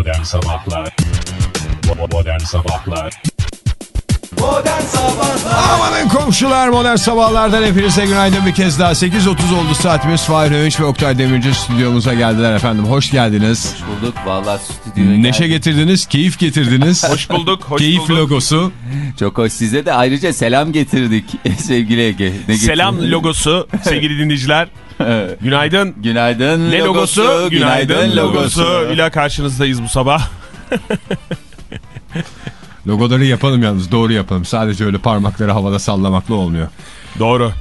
Modern Sabahlar Modern Sabahlar Modern Sabahlar Amanın komşular modern sabahlardan hepinize günaydın bir kez daha 8.30 oldu saatimiz Fahir Öğünç ve Oktay Demirci stüdyomuza geldiler efendim hoş geldiniz bulduk. Vallahi stüdyoya Neşe geldik. getirdiniz keyif getirdiniz Hoş bulduk, hoş Keyif bulduk. logosu Çok hoş. Size de ayrıca selam getirdik sevgili Ege. Ne Selam logosu sevgili dinleyiciler. Günaydın. Günaydın Ne logosu? Günaydın logosu logosu. ile karşınızdayız bu sabah. logoları yapalım yalnız doğru yapalım sadece öyle parmakları havada sallamakla olmuyor Doğru.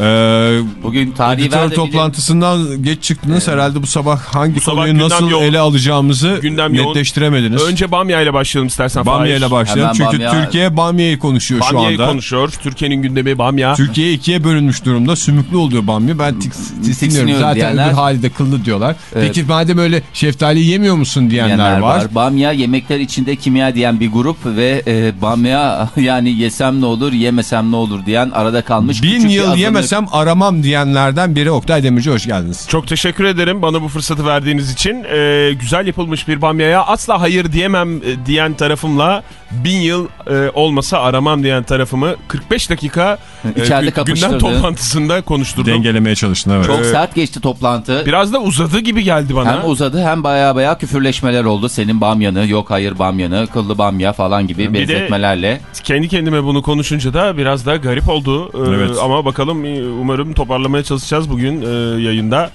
Ee, Bugün tarihi ver de toplantısından geç çıktınız herhalde bu sabah hangi Bu sabah konuyu nasıl yoğun. ele alacağımızı Gündem yoğun. netleştiremediniz. Önce Bamya ile başlayalım istersen. Bamya ile başlayalım Hemen çünkü Bamya- Türkiye Bamya'yı konuşuyor şu Bamya'yı anda. konuşuyor. Türkiye'nin gündemi Bamya. Türkiye ikiye bölünmüş durumda. Sümüklü oluyor Bamya. Ben tiks, tiksiniyorum. Zaten diyenler- bir halde kıllı diyorlar. Evet. Peki madem öyle şeftali yemiyor musun diyenler, diyenler var. var. Bamya yemekler içinde kimya diyen bir grup ve e, bamya yani yesem ne olur yemesem ne olur diyen arada kalmış. Bin küçük bir yıl azınlık. Yemesem aramam diyenlerden biri Oktay Demirci hoş geldiniz. Çok teşekkür ederim bana bu fırsatı verdiğiniz için. Ee, güzel yapılmış bir Bamya'ya asla hayır diyemem e, diyen tarafımla bin yıl e, olmasa aramam diyen tarafımı 45 dakika İçeride gü- gündem kapıştırdı. toplantısında konuşturdum. Dengelemeye çalıştın evet. Çok Ee, sert geçti toplantı. Biraz da uzadı gibi geldi bana. Hem uzadı hem baya baya küfürleşmeler oldu. Senin bamyanı, yok hayır bamyanı, kıllı bamya falan gibi Bir de- benzetmelerle. Kendi kendime bunu konuşunca da biraz da garip oldu. Ee, Evet. Ama bakalım e, umarım toparlamaya çalışacağız bugün e, yayında.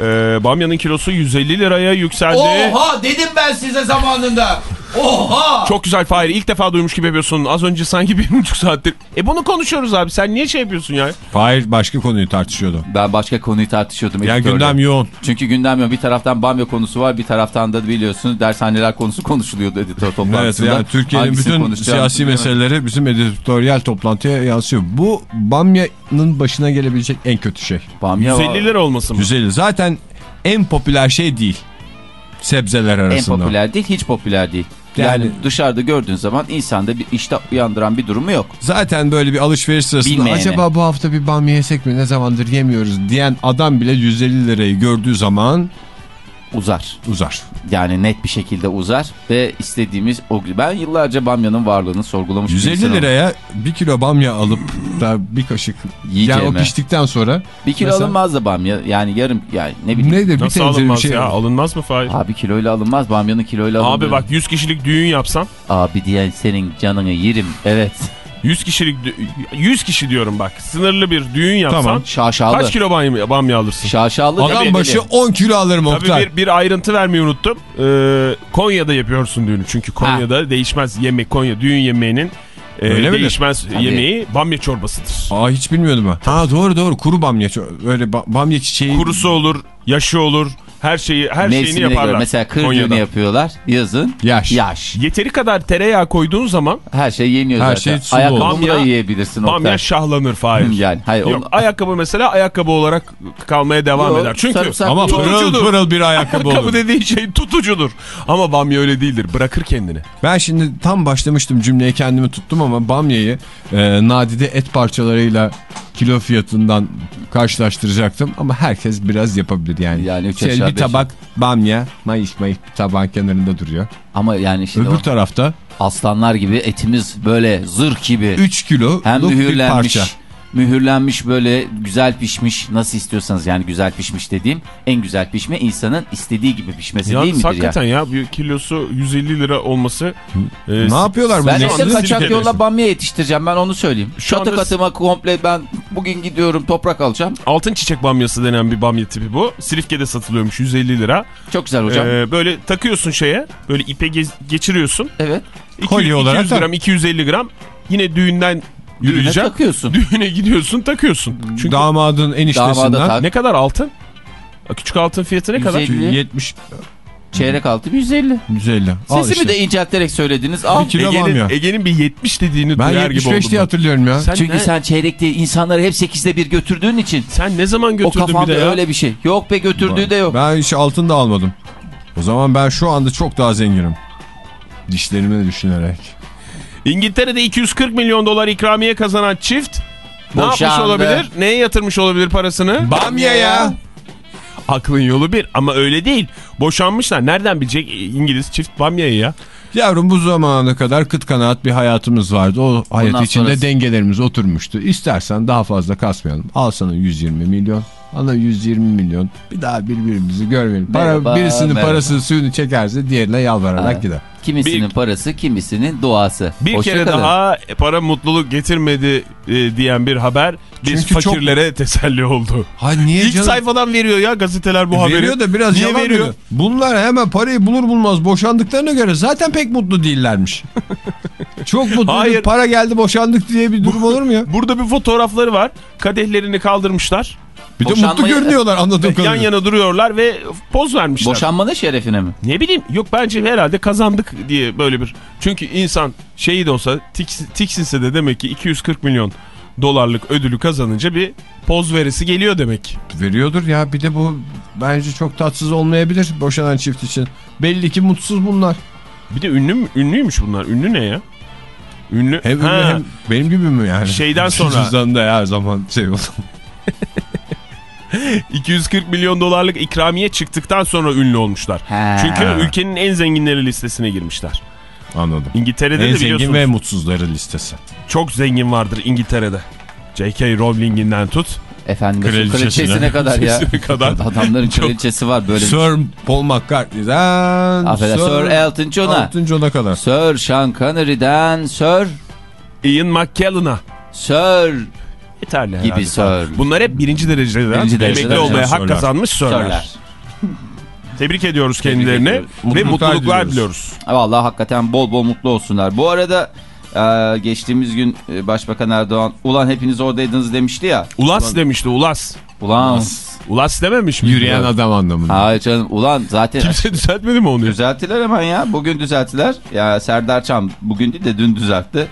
Ee, Bamyanın kilosu 150 liraya yükseldi. Oha dedim ben size zamanında. Oha. Çok güzel Fahir. İlk defa duymuş gibi yapıyorsun. Az önce sanki bir buçuk saattir. E bunu konuşuyoruz abi. Sen niye şey yapıyorsun ya? Fahir başka konuyu tartışıyordu. Ben başka konuyu tartışıyordum. Yani editörle. gündem yoğun. Çünkü gündem yok. Bir taraftan bamya konusu var. Bir taraftan da biliyorsunuz dershaneler konusu konuşuluyordu editör Evet toplantısında. yani Türkiye'nin bütün siyasi meseleleri bizim editoryal toplantıya yansıyor. Bu Bamya'nın başına gelebilecek en kötü şey. Bamya 150 lira olmasın mı? 150 zaten en popüler şey değil. Sebzeler en arasında. popüler değil, hiç popüler değil. Yani, Yani- dışarıda gördüğün zaman insanda bir iştah uyandıran bir durumu yok. Zaten böyle bir alışveriş sırasında Bilmeyene. acaba bu hafta bir bamya yesek mi ne zamandır yemiyoruz diyen adam bile 150 lirayı gördüğü zaman Uzar. uzar. Yani net bir şekilde uzar ve istediğimiz o. Ben yıllarca bamyanın varlığını sorgulamış bir 150 insanım. liraya bir kilo bamya alıp da bir kaşık yani o Yiyeceğime. piştikten sonra Bir kilo Mesela- alınmaz da bamya. Yani yarım yani ne bileyim. nedir bir Nasıl tencere bir alınmaz şey. ya? Alınmaz mı Fahir? Abi kiloyla alınmaz. Bamyanın kiloyla alınır. Abi bak 100 kişilik düğün yapsan. Abi diyen senin canını yerim. Evet. 100 kişilik dü- 100 kişi diyorum bak. Sınırlı bir düğün yapsan. Tamam. Şaşalı. Kaç kilo bamya, bamya alırsın? Şaşalı. Adam başı deli. 10 kilo alırım Tabii Oktay. bir, bir ayrıntı vermeyi unuttum. Ee, Konya'da yapıyorsun düğünü. Çünkü Konya'da değişmez yemek Konya düğün yemeğinin e, Öyle midir? değişmez Tabii. yemeği bamya çorbasıdır. Aa hiç bilmiyordum ben. Ha doğru doğru kuru bamya. Öyle ba- bamya çiçeği. Kurusu olur, yaşı olur, her şeyi her şeyini Mevsimine göre yaparlar. mesela kır Konya'da. düğünü yapıyorlar. Yazın. Yaş. Yaş. Yeteri kadar tereyağı koyduğun zaman Her şey yeniyor Her zaten. şey sulu Ayakkabı olur. da Bamya- yiyebilirsin. bamya şahlanır Fahir. Yani hayır. Yok onu- ayakkabı mesela ayakkabı olarak kalmaya devam Yok, eder. Çünkü sarımsak Ama pırıl Tutucudur. pırıl bir ayakkabı ayakkabı olur. dediğin şey tutucudur. Ama bamya öyle değildir. Bırakır kendini. Ben şimdi tam başlamıştım cümleye kendimi tuttum ama bamyayı e, nadide et parçalarıyla kilo fiyatından karşılaştıracaktım. Ama herkes biraz yapabilir yani. Yani üç aşağı bir beş tabak bamya mayış mayış bir tabağın kenarında duruyor. Ama yani şimdi Öbür o tarafta aslanlar gibi etimiz böyle zırh gibi. 3 kilo bir parça. Mühürlenmiş böyle güzel pişmiş nasıl istiyorsanız yani güzel pişmiş dediğim en güzel pişme insanın istediği gibi pişmesi değil Yalnız midir hakikaten ya? ya bir kilosu 150 lira olması e, Ne yapıyorlar bu Ben işte kaçak yolla bamya yetiştireceğim ben onu söyleyeyim. Şu Çatı anda- katıma komple ben bugün gidiyorum toprak alacağım. altın çiçek bamyası denen bir bamya tipi bu. Silifke'de satılıyormuş 150 lira. Çok güzel hocam. Ee, böyle takıyorsun şeye böyle ipe geçiriyorsun. evet. 200, Kolye olarak 200 da. gram 250 gram yine düğünden Düğüne takıyorsun. Düğüne gidiyorsun takıyorsun. Çünkü Damadın eniştesinden Damada tak. ne kadar altın? Küçük altın fiyatı ne kadar? 150. 70 Çeyrek altı 150. 150. Al Sesimi işte. de incelterek söylediniz. Al. Ege'nin. Ege'nin bir 70 dediğini Ben duyar gibi 75 oldum. diye ben. hatırlıyorum ya. Sen Çünkü ne, sen çeyrekte insanları hep 8'de bir götürdüğün için. sen ne zaman O götürdün bir kafamda de ya? öyle bir şey. Yok be götürdüğü de yok. Ben hiç altın da almadım. O zaman ben şu anda çok daha zenginim. Dişlerimi düşünerek. İngiltere'de 240 milyon dolar ikramiye kazanan çift ne yapmış Boşandı. olabilir? Neye yatırmış olabilir parasını? Bamya'ya. Aklın yolu bir ama öyle değil. Boşanmışlar. Nereden bilecek İngiliz çift bamyayı ya? Yavrum bu zamana kadar kıt kanaat bir hayatımız vardı. O hayat içinde sonrası- dengelerimiz oturmuştu. İstersen daha fazla kasmayalım. Al sana 120 milyon. Ana 120 milyon. Bir daha birbirimizi görmeyelim. Para, Merhaba, birisinin merhaba. parasını suyunu çekerse diğerine yalvararak Ha. gider. Kimisinin Bir- parası, kimisinin duası. Bir Hoşça kere kalın. daha para mutluluk getirmedi e, diyen bir haber biz Çünkü çok- fakirlere teselli oldu. Ha niye İlk canım? sayfadan veriyor ya gazeteler bu haberi. Veriyor da biraz Niye yalan veriyor? veriyor. Bunlar hemen parayı bulur bulmaz boşandıklarına göre zaten pek mutlu değillermiş. Çok mutlu. Hayır. Para geldi boşandık diye bir durum olur mu ya? Burada bir fotoğrafları var. Kadehlerini kaldırmışlar. Bir de mutlu görünüyorlar anladığım Yan kadarıyla. yana duruyorlar ve poz vermişler. Boşanmanın şerefine mi? Ne bileyim yok bence herhalde kazandık diye böyle bir. Çünkü insan şeyi de olsa tiks, tiksinse de demek ki 240 milyon dolarlık ödülü kazanınca bir poz verisi geliyor demek. Veriyordur ya bir de bu bence çok tatsız olmayabilir boşanan çift için. Belli ki mutsuz bunlar. Bir de ünlü mü- ünlüymüş bunlar. Ünlü ne ya? Ünlü. Hem, Ha, ünlü hem benim gibi mi yani? Şeyden sonra- Cüzdanında her zaman şey oldu. 240 milyon dolarlık ikramiye çıktıktan sonra ünlü olmuşlar. He. Çünkü ülkenin en zenginleri listesine girmişler. Anladım. İngiltere'de En de biliyorsunuz zengin ve mutsuzları listesi. çok zengin vardır İngiltere'de. J.K. Rowling'inden tut. Efendim Kraliçesine. kraliçesine kadar ya. Kadar. Adamların Çok- kraliçesi var böyle. Sir Paul McCartney'den Affedersin, Sir Elton John'a. Elton John'a kadar. Sir Sean Connery'den Sir Ian McKellen'a. Sir Yeterli gibi herhalde. Sir. Bunlar hep birinci dereceden Birinci dereceden emekli olmaya sörler. hak kazanmış sörler. Tebrik ediyoruz Tebrik kendilerini ediyoruz. ve Mutluluklar mutluluklar diliyoruz. diliyoruz. Vallahi hakikaten bol bol mutlu olsunlar. Bu arada e, geçtiğimiz gün e, Başbakan Erdoğan ulan hepiniz oradaydınız demişti ya. Ulas demişti Ulas. Ulan. Ulas dememiş mi? Yürüyen adam anlamında. Hayır canım ulan zaten Kimse düzeltmedi mi onu? düzelttiler hemen ya. Bugün düzelttiler. Ya Serdar Çam bugün değil de dün düzeltti.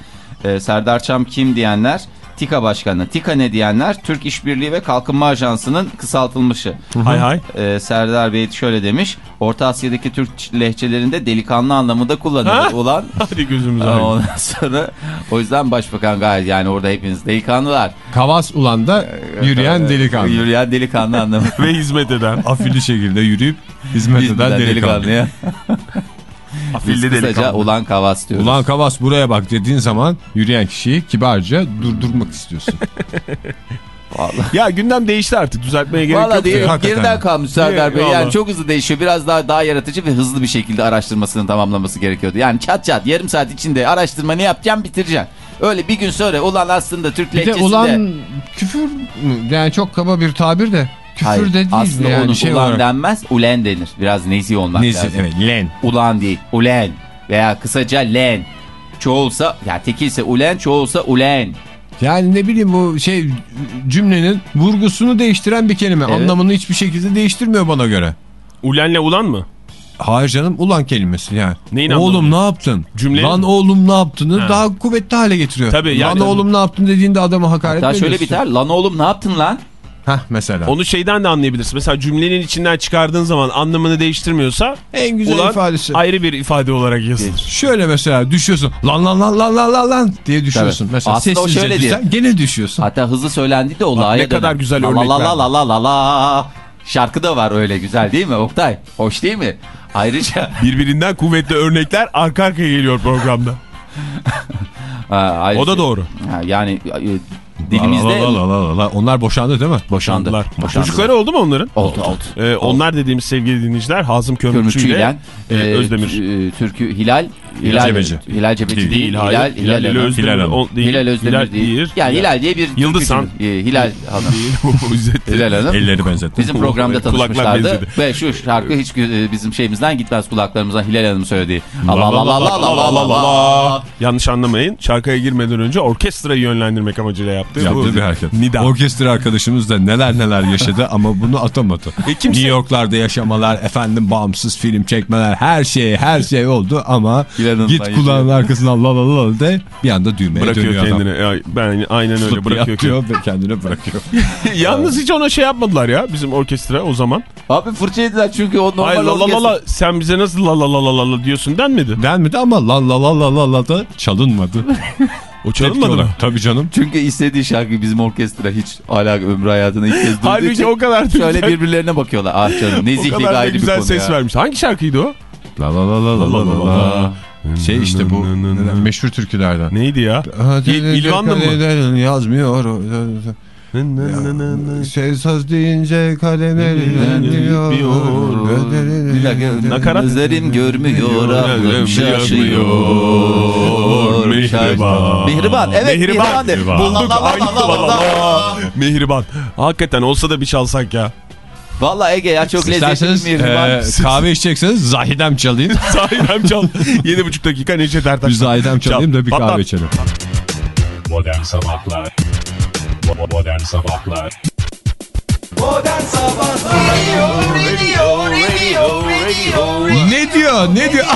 E, Serdar Çam kim diyenler? TİKA Başkanı. TİKA ne diyenler? Türk İşbirliği ve Kalkınma Ajansı'nın kısaltılmışı. Hay hay. Ee, Serdar Bey şöyle demiş. Orta Asya'daki Türk lehçelerinde delikanlı anlamında kullanılır. Ha? Ulan Hadi gözümüz aydın. ondan sonra o yüzden başbakan gayet yani orada hepiniz delikanlılar. Kavas ulan da yürüyen delikanlı. Yürüyen delikanlı anlamı. Ve hizmet eden. Afili şekilde yürüyüp hizmet eden delikanlı. ya. Afilli Biz kısaca delikanlı. ulan kavas diyoruz. Ulan Kavas buraya bak dediğin zaman yürüyen kişiyi kibarca durdurmak istiyorsun. Vallahi. Ya gündem değişti artık düzeltmeye gerek Vallahi yok. değil, geriden kalmış Serdar Bey. Vallahi. Yani çok hızlı değişiyor. Biraz daha daha yaratıcı ve hızlı bir şekilde araştırmasını tamamlaması gerekiyordu. Yani çat çat yarım saat içinde araştırmanı yapacağım bitireceksin. Öyle bir gün sonra ulan aslında Türk Bir de lehçesinde... ulan küfür mü? Yani çok kaba bir tabir de. Küfür Hayır, de değil aslında yani onun şey ulan olarak. denmez, ulen denir. Biraz nezih olmak Neyse lazım. evet len. Ulan değil, ulen veya kısaca len. Çoğulsa, ya tekilse ulen, çoğulsa ulen. Yani ne bileyim bu şey cümlenin vurgusunu değiştiren bir kelime. Evet. Anlamını hiçbir şekilde değiştirmiyor bana göre. Ulenle ulan mı? Hayır canım ulan kelimesi yani. Neyin oğlum ne yaptın? Cümlenin- Lan oğlum ne yaptığını Ha. daha kuvvetli hale getiriyor. Tabii, yani- Lan oğlum ne yaptın dediğinde adama hakaret Hatta mi şöyle biter, lan oğlum ne yaptın lan? Hah mesela. Onu şeyden de anlayabilirsin. Mesela cümlenin içinden çıkardığın zaman anlamını değiştirmiyorsa en güzel ulan ifadesi. ayrı bir ifade olarak yazılır. Şöyle mesela düşüyorsun. Lan lan lan lan lan lan lan diye düşüyorsun. Tabii. Mesela Aslında sessizce şöyle düşsen gene düşüyorsun. Hatta hızlı söylendiği de o la'ya ne kadar güzel la örnek la la la la la la. Şarkı da var öyle güzel değil mi Oktay? Hoş değil mi? Ayrıca Birbirinden kuvvetli örnekler arka arkaya geliyor programda. Ha, ayrıca- O da doğru. Ha, yani dilimizde La la la la la. Onlar boşandı değil mi? boşandı. Boşandı. Çocukları oldu mu onların? oldu oldu. Ee, onlar dediğimiz sevgili dinleyiciler Hazım Kömürcü ile Kömürçüyle e, Özdemir. Tü- Türkü Hilal Hilal Cebeci. Hilal Cebeci değil. Hilal Hilal, Hanım. Özdemir. Hilal. Hilal Özdemir değil. Yani Hilal diye bir Yıldız Han. Ee, Hilal Hanım. Hilal Hanım. Elleri benzetti. Bizim programda tanışmışlardı ve şu şarkı hiç e, bizim şeyimizden gitmez kulaklarımızdan Hilal Hanım söylediği. Allah Allah Allah Allah Allah Allah Allah. Yanlış anlamayın. Şarkıya girmeden önce orkestrayı yönlendirmek amacıyla yaptığı bu Yaptığı bir hareket. Nida. Orkestra arkadaşımız da neler neler yaşadı ama bunu atamadı. E, kimse- New York'larda yaşamalar, efendim bağımsız film çekmeler, her şey her şey oldu ama İnanılmaz git yaşıyor. kulağının arkasından la la la de bir anda düğmeye bırakıyor dönüyor kendini. adam. Ya, ben aynen öyle Flıp bırakıyor ve kendini bırakıyor. Yalnız hiç ona şey yapmadılar ya bizim orkestra o zaman. Abi fırça yediler çünkü o normal Hayır la la la orkestra- la sen bize nasıl la la la la la la diyorsun denmedi. Denmedi ama la la la la la la da çalınmadı. O çalınmadı mı? Tabii canım. Çünkü istediği şarkı bizim orkestra hiç hala ömrü hayatında ilk kez duyduğu Halbuki için o kadar da şöyle güzel- birbirlerine bakıyorlar. Ah canım da ayrı bir güzel konu ses ya. vermiş. Hangi şarkıydı o? La la la la la la la la. Şey işte bu meşhur türkülerden. Neydi ya? İl- İlvanlı mı? Yazmıyor. Şey söz deyince kalem elinden Bir dakika. Nakarat. Gözlerim görmüyor, aklım şaşıyor. Mihriban. Mihriban, evet Mihriban. Mihriban. Mihriban. Hakikaten olsa da bir çalsak ya. Vallahi Ege ya çok lezzetli İsterseniz Mihriban. e, kahve içecekseniz Zahidem çalayım. Sahiden çal. 7,5 dakika Neşet Ertaş. Bir Zahidem çalayım da bir kahve içelim. Modern Sabahlar Modern Sabahlar Modern Sabahlar Ne diyor? Ne diyor?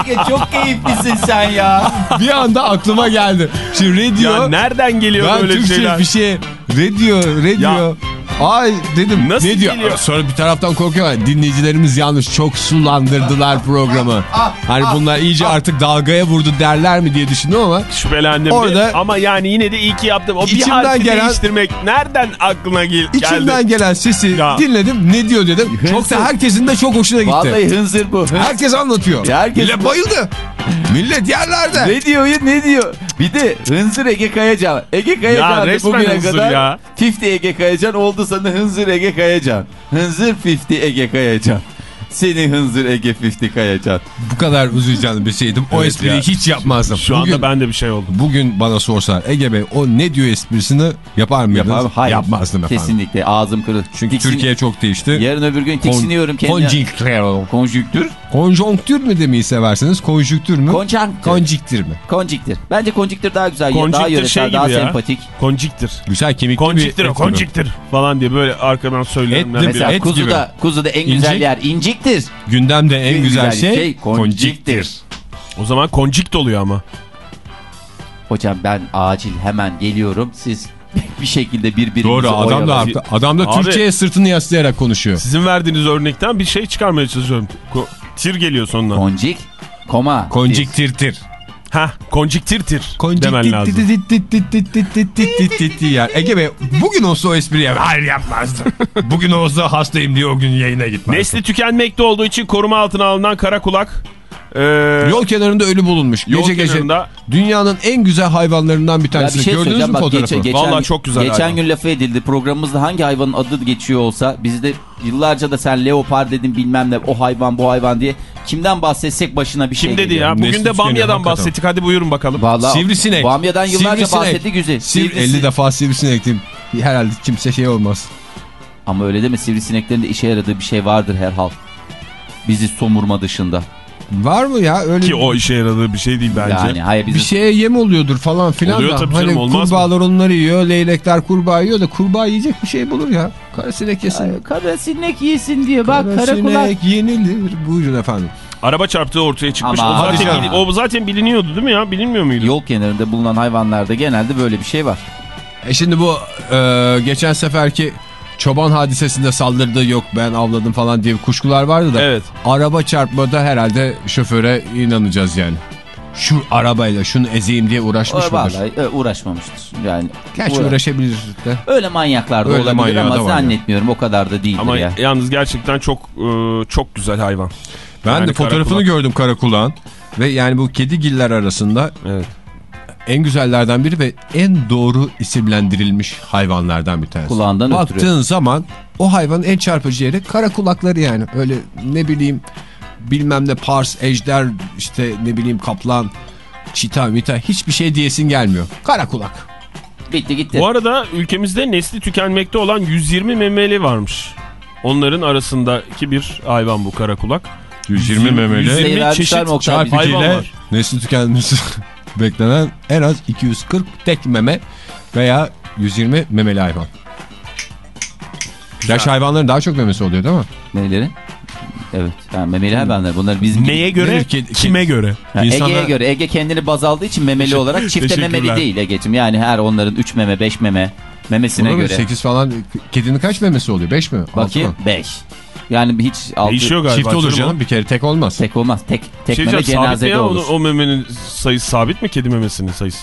Ege çok keyiflisin sen ya. bir anda aklıma geldi. Şimdi radio. Ya nereden geliyor ben böyle Türkçe şeyler? bir şey. Radio, radio. Ya. Ay dedim Nasıl ne diyor? geliyor? Sonra bir taraftan korkuyor. Dinleyicilerimiz yanlış çok sulandırdılar programı. Hani bunlar iyice artık dalgaya vurdu derler mi diye düşündüm ama Şüphelendim. Orada- bir. Ama yani yine de iyi ki yaptım. O bir İçimden harfi gelen- değiştirmek nereden aklına gel geldi? içimden gelen sesi Ya. dinledim. Ne diyor dedim. Çok da herkesin de çok hoşuna gitti. Vallahi hınzır bu. Herkes anlatıyor. Ya herkes- Millet bayıldı. Millet yerlerde. Ne diyor ya ne diyor? Bir de Hınzır Ege Kayacan. Ege Kayacan bugüne Hınzır kadar ya. 50 Ege Kayacan oldu sana Hınzır Ege Kayacan. Hınzır 50 Ege Kayacan. Seni Hınzır Ege 50 Kayacan. Bu kadar uzayacağını bilseydim o Evet espriyi ya. hiç yapmazdım. Şu bugün, anda ben de bir şey oldum. bugün bana sorsalar Ege Bey o ne diyor esprisini yapar mıydınız? Yapar Hayır. Yapmazdım efendim. Kesinlikle ağzım kırılır. Çünkü Tiksin- Türkiye çok değişti. Yarın öbür gün tiksiniyorum kendime. Konjüktür. Konjüktür. Konjonktür mü demeyi severseniz? Konjüktür mü? Konjaktür. Konjiktir mi? Konjiktir. Bence konjiktir daha güzel. daha Konjiktir yöresel, şey daha ya. sempatik. Konciktir. Güzel kemikli Konciktir bir türü. konciktir falan diye böyle arkadan. Et bir- Mesela et kuzu gibi. da, kuzu da en güzel İncik. Yer inciktir. Gündemde en En güzel, güzel şey, şey konjiktir. O zaman konjikt oluyor ama. Hocam ben acil hemen geliyorum. Siz bir şekilde birbirinizi Doğru adam da haklı. Adam da Türkçe'ye sırtını yaslayarak konuşuyor. Sizin verdiğiniz örnekten bir şey çıkarmaya çalışıyorum. Ko- tir geliyor sonuna. Konjik, koma. Konjiktirtir. Heh, konjiktirtir demen lazım. Konjiktirtir. ya. Ege Bey bugün olsa o espriyi yap- Hayır yapmazdım. bugün olsa hastayım diye o gün yayına gitmezdim. Nesli tükenmekte olduğu için koruma altına alınan kara kulak. Ee, Yol kenarında ölü bulunmuş. Yol gece gece. kenarında- Dünyanın en güzel hayvanlarından bir tanesi. şey Gördünüz mü fotoğrafı? geçen, geçen, Vallahi çok güzel Geçen hayvan. gün lafı edildi programımızda hangi hayvanın adı geçiyor olsa biz de yıllarca da sen leopar dedin bilmem ne o hayvan bu hayvan diye kimden bahsetsek başına bir şey kim dedi geliyor. ya? Nesli Bugün de tükeniyor, Bamya'dan hakikaten. bahsettik. Hadi buyurun bakalım. Vallahi Sivrisinek. Bamya'dan yıllarca Sivrisinek. bahsetti güzel. Sivri, Sivrisi- 50 defa sivrisinek diyeyim. Herhalde kimse şey olmaz. Ama öyle deme sivrisineklerin de işe yaradığı bir şey vardır herhal. Bizi somurma dışında. Var mı ya öyle Ki o işe yaradığı bir şey değil bence. Yani hayır bizi bir şeye yem oluyordur falan filan Oluyor da. tabii hani canım, olmaz mı? kurbağalar onları yiyor, leylekler kurbağa yiyor da kurbağa yiyecek bir şey bulur ya. Karasinek yesin. Ay, kara sinek yesin diye bak. Karasinek yenilir. Buyurun efendim. Araba çarptığı ortaya çıkmış. Ama o, zaten, o zaten biliniyordu değil mi ya? Bilinmiyor muydu? Yol kenarında bulunan hayvanlarda genelde böyle bir şey var. E şimdi bu e, geçen seferki çoban hadisesinde saldırdı yok ben avladım falan diye kuşkular vardı da. Evet. Araba çarpmada herhalde şoföre inanacağız yani. Şu arabayla şunu ezeyim diye uğraşmış mıdır? vallahi e, uğraşmamıştır. Yani Gerçi uğra- uğraşabilir de. öyle manyaklar da Öyle olabilir ama zannetmiyorum o kadar da değildir Ama ya. yalnız gerçekten çok e, çok güzel hayvan. Ben Yani de fotoğrafını karakulak. gördüm karakulağın. Ve yani bu kedigiller arasında Evet. En güzellerden biri ve en doğru isimlendirilmiş hayvanlardan bir tanesi. Kulağından Baktığın ötürü. zaman o hayvanın en çarpıcı yeri kara kulakları yani. Öyle ne bileyim bilmem ne pars, ejder, işte ne bileyim kaplan, çita, mita hiçbir şey diyesin gelmiyor. Kara kulak. Bitti gitti. Bu arada ülkemizde nesli tükenmekte olan 120 memeli varmış. Onların arasındaki bir hayvan bu karakulak. 120 memeli. 120 Sayı vermişler çeşit hayvan var. nesli tükenmesi beklenen en az 240 tek meme veya 120 memeli hayvan. Yaş hayvanların daha çok memesi oluyor değil mi? Neyleri? Evet. Yani memeli hayvanlar. Bunlar bizim Neye göre? Ki- Kime göre? Ha, İnsanlar- Ege'ye göre. Ege kendini baz aldığı için memeli olarak çifte memeli değil Ege'cim. Yani her onların 3 meme 5 meme memesine Buna göre. göre 8 falan kedinin kaç memesi oluyor? 5 mi? Bakayım mı? 5. Yani hiç altı Değişiyor galiba. Çift olur o. canım bir kere tek olmaz. tek olmaz. Tek tek Şey meme cenazede ya o, olur. o memenin sayısı sabit mi kedi memesinin sayısı?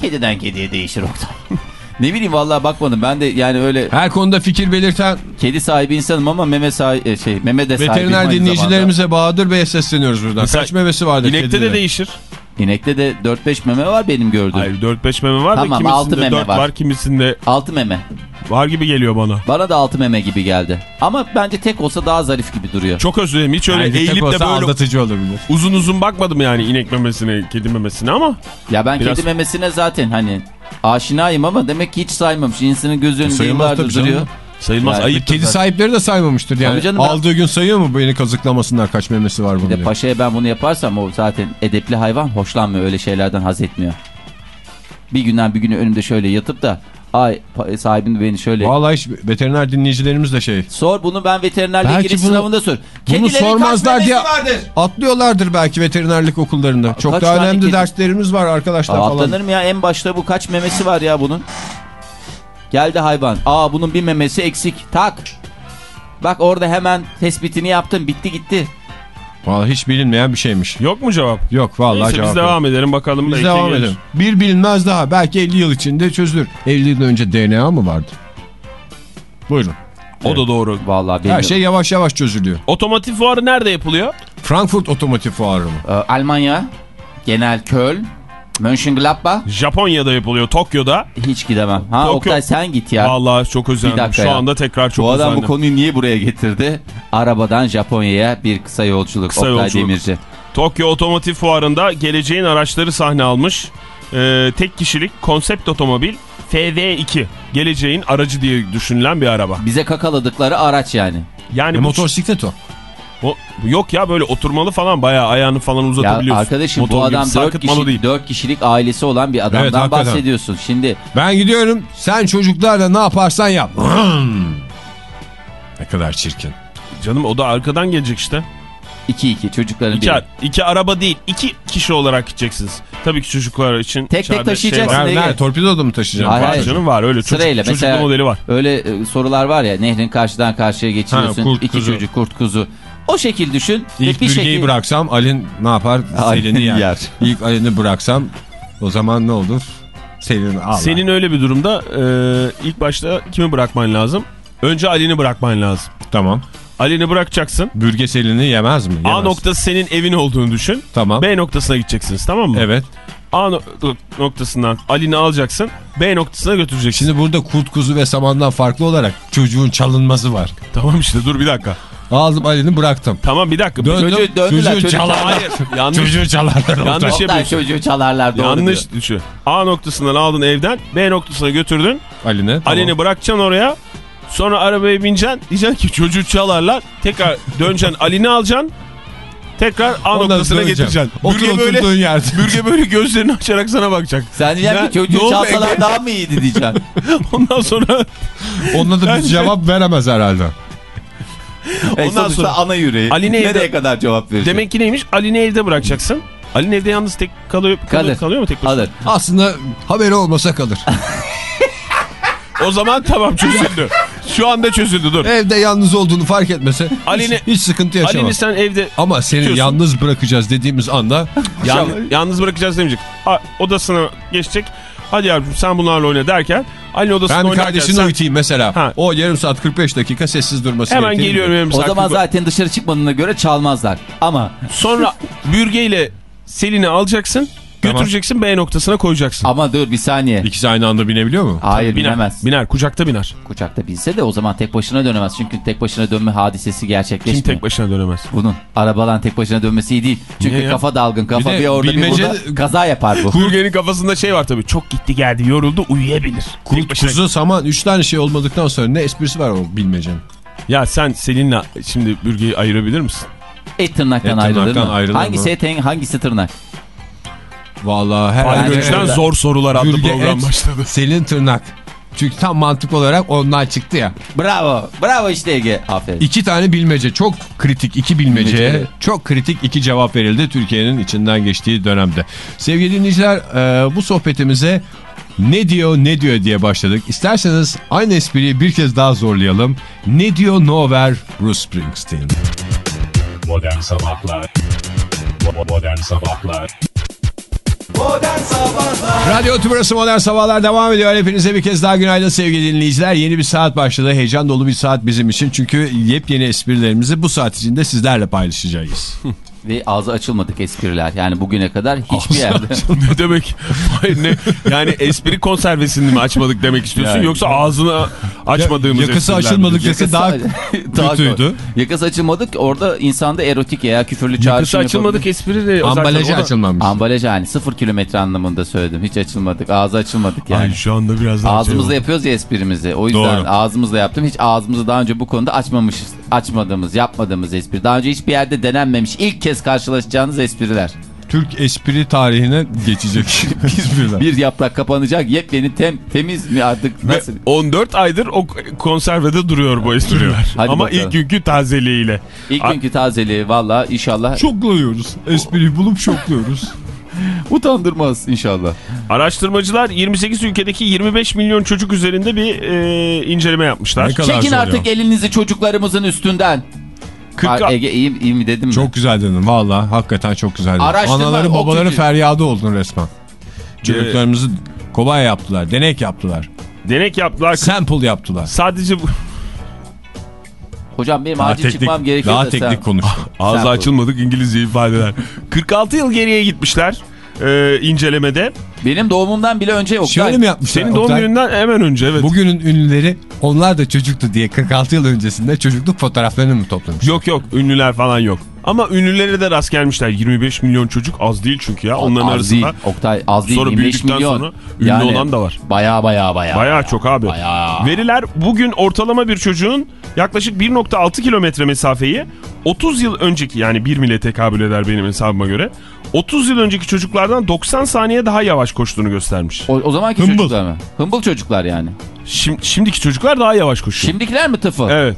Kediden kediye değişir Oktay. ne bileyim vallahi bakmadım. Ben de yani öyle Her konuda fikir belirten kedi sahibi insanım ama meme sahibi şey meme de sahibiyim veteriner dinleyicilerimize Bahadır Bey'e sesleniyoruz buradan. Mesela Kaç memesi vardır İnekte de değişir. İnekte de 4-5 meme var benim gördüğüm. Hayır 4-5 meme var Tamam, da altı kimisinde meme 4 var. var. kimisinde 6 meme. var gibi geliyor bana. Bana da 6 meme gibi geldi. Ama bence tek olsa daha zarif gibi duruyor. Çok özür dilerim hiç öyle Bence tek eğilip de böyle aldatıcı olabilir. uzun uzun bakmadım yani inek memesine kedi memesine ama Ya ben Biraz- kedi memesine zaten hani aşinayım ama demek ki hiç saymamış. İnsanın gözü önünde Sayılmaz yıllardır tabii canım. Sayılmaz Yani ayıp. Kedi sahipleri de saymamıştır yani. Canım ben- Aldığı gün sayıyor mu beni kazıklamasınlar kaç memesi var Bir bunun de diye. paşaya ben bunu yaparsam o zaten edepli hayvan hoşlanmıyor öyle şeylerden haz etmiyor. Bir günden bir güne önümde şöyle yatıp da ay pa- sahibin beni şöyle Vallahi hiç veteriner dinleyicilerimiz de şey. sor bunu ben veterinerliğe Belki giriş bunu- sınavında sor. Bunu Kedilerin kaç sormazlar diye vardır? atlıyorlardır belki veterinerlik okullarında. Çok kaç daha önemli kedi- derslerimiz var arkadaşlar falan. Atlanırım ya en başta bu kaç memesi var ya bunun. Geldi hayvan. Aa bunun bir memesi eksik. Tak. Bak orada hemen tespitini yaptım. Bitti gitti. Vallahi hiç bilinmeyen bir şeymiş. Yok mu cevap? Yok vallahi Neyse cevap biz yok. devam edelim bakalım. Biz devam gelir. edelim. Bir bilinmez daha. Belki 50 yıl içinde çözülür. 50 yıl önce DNA mı vardı? Buyurun. O da doğru. Vallahi Her bilmiyorum. şey yavaş yavaş çözülüyor. Otomotiv fuarı nerede yapılıyor? Frankfurt Otomotiv Fuarı mı? Ee, Almanya, genel Köln, Mönchengladbach Japonya'da yapılıyor. Tokyo'da. hiç gidemem. Ha Tokyo- Oktay sen git ya. Vallahi çok özendim. Şu ya. anda tekrar çok bu adam özendim. bu konuyu niye buraya getirdi? Arabadan Japonya'ya bir kısa yolculuk. Kısa Oktay yolculuk. Demirci. Tokyo Otomotiv Fuarı'nda geleceğin araçları sahne almış. Ee, tek kişilik konsept otomobil FV2. Geleceğin aracı diye düşünülen bir araba. Bize kakaladıkları araç yani. Yani E, motosiklet o. o- yok ya böyle oturmalı falan bayağı ayağını falan Ya uzatabiliyorsun. arkadaşım bu Motor gibi adam 4 sarkıtmalı kişi, değil. 4 kişilik ailesi olan bir adamdan Evet, hakikaten. bahsediyorsun. Şimdi Ben gidiyorum. Sen çocuklarla ne yaparsan yap. ne kadar çirkin. Canım o da arkadan gelecek işte. 2-2 çocukların İki, biri. iki araba değil iki kişi olarak gideceksiniz. Tabii ki çocuklar için. tek içeride taşıyacaksın. Şey var. Torpido da mı taşıyacaksın? Hayır, Var hayır. canım var öyle çocuk, Sırayla çocuklu mesela modeli var. öyle e, sorular var ya nehrin karşıdan karşıya geçiriyorsun. Ha, kurt, iki kuzu. çocuk kurt kuzu. O şekil düşün. İlk bir bürgeyi şekil... bıraksam Alin ne yapar? Selin'i yer. yer. İlk Alin'i bıraksam o zaman ne olur? Selin'i al. Senin öyle bir durumda e, ilk başta kimi bırakman lazım? Önce Ali'ni bırakman lazım. Tamam. Ali'ni bırakacaksın. Bürge Selin'i yemez mi? A Yemez. noktası senin evin olduğunu düşün. Tamam. B noktasına gideceksiniz tamam mı? Evet. A no- noktasından Ali'ni alacaksın. B noktasına götüreceksin. Şimdi burada kurt kuzu ve samandan farklı olarak çocuğun çalınması var. Tamam işte dur bir dakika. Aldım Ali'ni bıraktım. Tamam bir dakika. Döndüm. Çocuğu döndüler, çocuğu çocuk- çalar. Hayır. Yanlış. Çocuğu çalarlar. Yanlış yapıyorsun. çocuğu çalarlar doğru Yanlış diyor. düşün. A noktasından aldın evden. B noktasına götürdün. Ali'ne. Tamam. Ali'ni bırakacaksın oraya. Sonra arabaya bineceksin. Diyeceksin ki çocuğu çalarlar. Tekrar döneceksin Ali'ni alacaksın. Tekrar A Ondan noktasına getireceksin. Bürge böyle, yerde. bürge böyle gözlerini açarak sana bakacak. Sen diyeceksin Ya, ki çocuğu çalsalar daha mı iyiydi diyeceksin. Ondan sonra Onunla da bir cevap veremez herhalde. Ondan sonuçta sonra ana yüreği. Ali ne Nereye evde- kadar cevap verecek? demek ki neymiş? Ali'ni evde bırakacaksın. Ali'nin evde yalnız tek kalıyor, kalıyor, Kalır. kalıyor mu tek başına? Alır. Aslında haberi olmasa kalır. O zaman tamam çözüldü. Şu anda çözüldü dur. Evde yalnız olduğunu fark etmese Ali'ni- hiç, hiç sıkıntı yaşamaz. Ali'ni sen evde Ama seni tutuyorsun. yalnız bırakacağız dediğimiz anda Yan- yalnız bırakacağız demeyecek. Odasına geçecek. Hadi yavrum sen bunlarla oyna derken Ali odasında ben bir oynarken kardeşini sen- uyutayım mesela. Ha. O yarım saat 45 dakika sessiz durması Hemen geliyorum yarım O saat. zaman kırk- zaten dışarı çıkmadığına göre çalmazlar. Ama Sonra bürgeyle Selin'i alacaksın. Tamam. Götüreceksin B noktasına koyacaksın. ama dur bir saniye. İkisi aynı anda binebiliyor mu? Hayır biner, binemez. biner kucakta biner. Kucakta binse de o zaman tek başına dönemez. Çünkü tek başına dönme hadisesi Kim gerçekleşmiyor. tek başına dönemez. Bunun arabadan tek başına dönmesi iyi değil. Çünkü kafa dalgın. Kafa Bir bir, orada bilmece- bir burada kaza yapar bu. Bürgenin kafasında şey var tabii. Çok gitti geldi yoruldu uyuyabilir. Kurt, başına- kuzu, saman 3 tane şey olmadıktan sonra ne esprisi var o bilmecenin? Ya sen Selin'le şimdi bürgeyi ayırabilir misin? Et tırnaktan Et ayrılır tırnaktan mı? ayrılır hangisi mı? et hangisi tırnak? Vallahi her Fahir Bence Öğünç'ten öyle. zor sorular adlı program et, başladı. Selin tırnak. Çünkü tam mantık olarak ondan çıktı ya. Bravo. Bravo işte Ege. Aferin. İki tane bilmece çok kritik iki bilmeceye Bilmece. çok kritik iki cevap verildi Türkiye'nin içinden geçtiği dönemde. Sevgili dinleyiciler e, bu sohbetimize ne diyor ne diyor diye başladık. İsterseniz aynı espriyi bir kez daha zorlayalım. Ne diyor Nowhere Bruce Springsteen. Modern Sabahlar Modern Sabahlar Modern Sabahlar Radyo Tümrüsü Modern Sabahlar devam ediyor. Hepinize bir kez daha günaydın sevgili dinleyiciler. Yeni bir saat başladı. Heyecan dolu bir saat bizim için. Çünkü yepyeni esprilerimizi bu saat içinde sizlerle paylaşacağız. Ve ağzı açılmadık espriler. Yani bugüne kadar hiçbir yerde. ne demek? Hayır ne? Yani espri konservesini mi açmadık demek istiyorsun Yani. yoksa ağzını açmadığımız Yakası espriler mi? açılmadık dese daha Daha- kötüydü. Yakası açılmadık. Orada insanda erotik veya küfürlü Yakası çağrışım açılmadık espri de. Ambalajı da- açılmamış. Ambalaj yani sıfır kilometre anlamında söyledim. Hiç açılmadık. Ağzı açılmadık yani. Ay şu anda biraz daha Ağzımızla şey yapıyoruz ya esprimizi. O yüzden Doğru. ağzımızla yaptım. Hiç ağzımızı daha önce bu konuda açmamışız. Açmadığımız, yapmadığımız espri. Daha önce hiçbir yerde denenmemiş. İlk kez karşılaşacağınız espriler. Türk espri tarihine geçecek espriler. Bir yaprak kapanacak. Yepyeni tem, temiz mi artık? Ve Nasıl? 14 aydır o konservede duruyor bu espriler. Hadi Ama bakalım. ilk günkü tazeliğiyle. İlk günkü tazeliği valla inşallah Şokluyoruz. Espriyi bulup şokluyoruz. utandırmaz inşallah. Araştırmacılar 28 ülkedeki 25 milyon çocuk üzerinde bir e, inceleme yapmışlar. Ne kadar Çekin artık ya. elinizi çocuklarımızın üstünden. 40 Ay, Ege iyi, iyi mi dedim mi? Çok güzel dedin valla. Hakikaten çok güzel dedin. Araştırma Anaların o babaların kötü. feryadı oldun resmen. Çocuklarımızı kobay yaptılar. Denek yaptılar. denek yaptılar. Sample yaptılar. Sadece bu Hocam benim Daha acil teknik, çıkmam gerekiyor daha da teknik sen- konuştu. ağzı açılmadık İngilizce ifadeler. 46 yıl geriye gitmişler e, incelemede. Benim doğumumdan bile önce yok. Şöyle mi yapmışlar? Senin doğum Oktay? gününden hemen önce evet. Bugünün ünlüleri onlar da çocuktu diye 46 yıl öncesinde çocukluk fotoğraflarını mı toplamış? Yok yok ünlüler falan yok. Ama ünlülere de rast gelmişler. 25 milyon çocuk az değil çünkü ya. Onların az arasında değil. Oktay az değil. Sonra 25 büyüdükten milyon. sonra ünlü olan da var. Baya baya baya. bayağı çok abi. Bayağı. Veriler bugün ortalama bir çocuğun yaklaşık 1.6 kilometre mesafeyi 30 yıl önceki yani 1 mile tekabül eder benim hesabıma göre. 30 yıl önceki çocuklardan 90 saniye daha yavaş koştuğunu göstermiş. O, o zamanki Hımbıl. çocuklar mı? Hımbıl çocuklar yani. Şimdi, şimdiki çocuklar daha yavaş koşuyor. Şimdikiler mi tıfıl? Evet.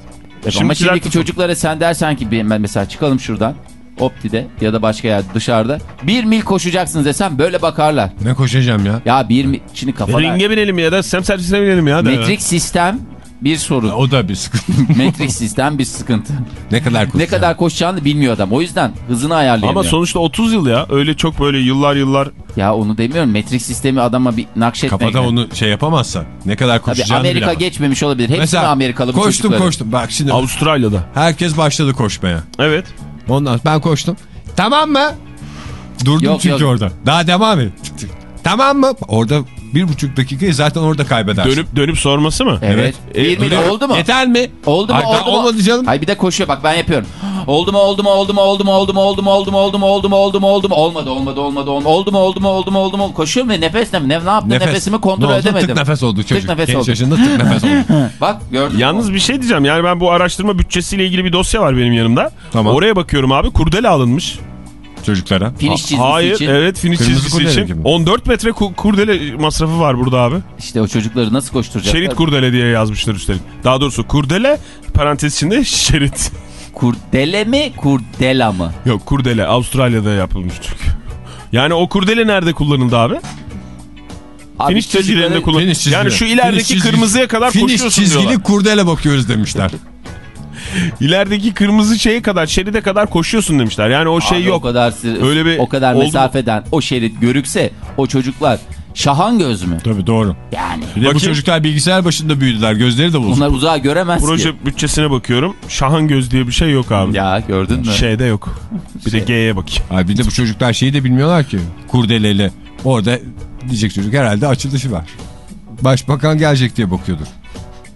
Ama şimdiki tıfıl. çocuklara sen dersen ki ben mesela çıkalım şuradan. Opti'de ya da başka yerde dışarıda. Bir mil koşacaksınız desem böyle bakarlar. Ne koşacağım ya? Ya bir mil. Şimdi kafalar. Ringe binelim ya da sem servisine binelim ya. Metrik sistem bir sorun. O da bir sıkıntı. Metrik sistem bir sıkıntı. ne kadar koşacağım? Ne kadar koşacağını bilmiyor adam. O yüzden hızını ayarlayamıyor. Ama sonuçta 30 yıl ya. Öyle çok böyle yıllar yıllar. Ya onu demiyorum. Metrik sistemi adama bir nakşetmek. Kafada onu şey yapamazsan ne kadar Tabii koşacağını Amerika bilemem. geçmemiş olabilir. Hepsi Mesela Amerikalı bu koştum çocukların? koştum. Bak şimdi Avustralya'da. herkes başladı koşmaya. Evet. Ondan ben koştum. Tamam mı? Durdum Yok, çünkü yok. orada. Daha devam et. Tamam mı? Orada bir buçuk dakikayı zaten orada kaybedersin. Dönüp dönüp sorması mı? Evet. E, bir öyle- oldu mu? Yeter mi? Oldu mu? Ay, oldu mu? olmadı canım. Hayır bir de koşuyor bak ben yapıyorum. Oldu mu? Oldu mu? Oldu mu? Oldu mu? Oldu mu? Oldu mu? Oldu mu? Oldu mu? Oldu mu? Oldu mu? Oldu mu? Olmadı. Olmadı. Olmadı. Olmadı. Oldu mu? Oldu mu? Oldu mu? Oldu mu? Koşuyorum ve nefesle mi? Ne, ne yaptım? Nefesimi kontrol ne oldu? edemedim. Tık nefes oldu çocuk. nefes Genç oldu. yaşında tık nefes oldu. Bak gördün? Yalnız bir şey diyeceğim. Yani ben bu araştırma bütçesiyle ilgili bir dosya var benim yanımda. Tamam. Oraya bakıyorum abi. Kurdele alınmış. Çocuklara. Finish çizgisi Hayır, için. evet finish Kırmızı çizgisi kurdele için. gibi. 14 metre ku- kurdele masrafı var burada abi. İşte o çocukları nasıl koşturacaklar? Şerit kurdele diye yazmışlar üstelik. Daha doğrusu kurdele parantez içinde şerit. Kurdele mi? Kurdela mı? Yok kurdele Avustralya'da yapılmış çünkü. Yani o kurdele nerede kullanıldı abi? Abi finish çizgilerinde çocukları-. Finish. Yani şu ilerideki Finish çizgili- kırmızıya kadar Finish koşuyorsun çizgili diyorlar. kurdele bakıyoruz demişler. İlerideki kırmızı şeye kadar, şeride kadar koşuyorsun demişler. Yani o şey Abi yok. O kadar, Öyle bir- o kadar oldu mesafeden o şerit görükse o çocuklar şahan göz mü? Tabii doğru. Yani. Bir de bu çocuklar bilgisayar başında büyüdüler. Gözleri de bozuk. Bunlar uzağa göremez ki. Proje bütçesine bakıyorum. Şahan göz diye bir şey yok abi. Ya gördün mü? Şeyde yok. Bir de G'ye bakayım. Ay bir de bu çocuklar şeyi de bilmiyorlar ki. Kurdeleyle. Orada diyecek çocuk herhalde açılışı var. Başbakan gelecek diye bakıyordur.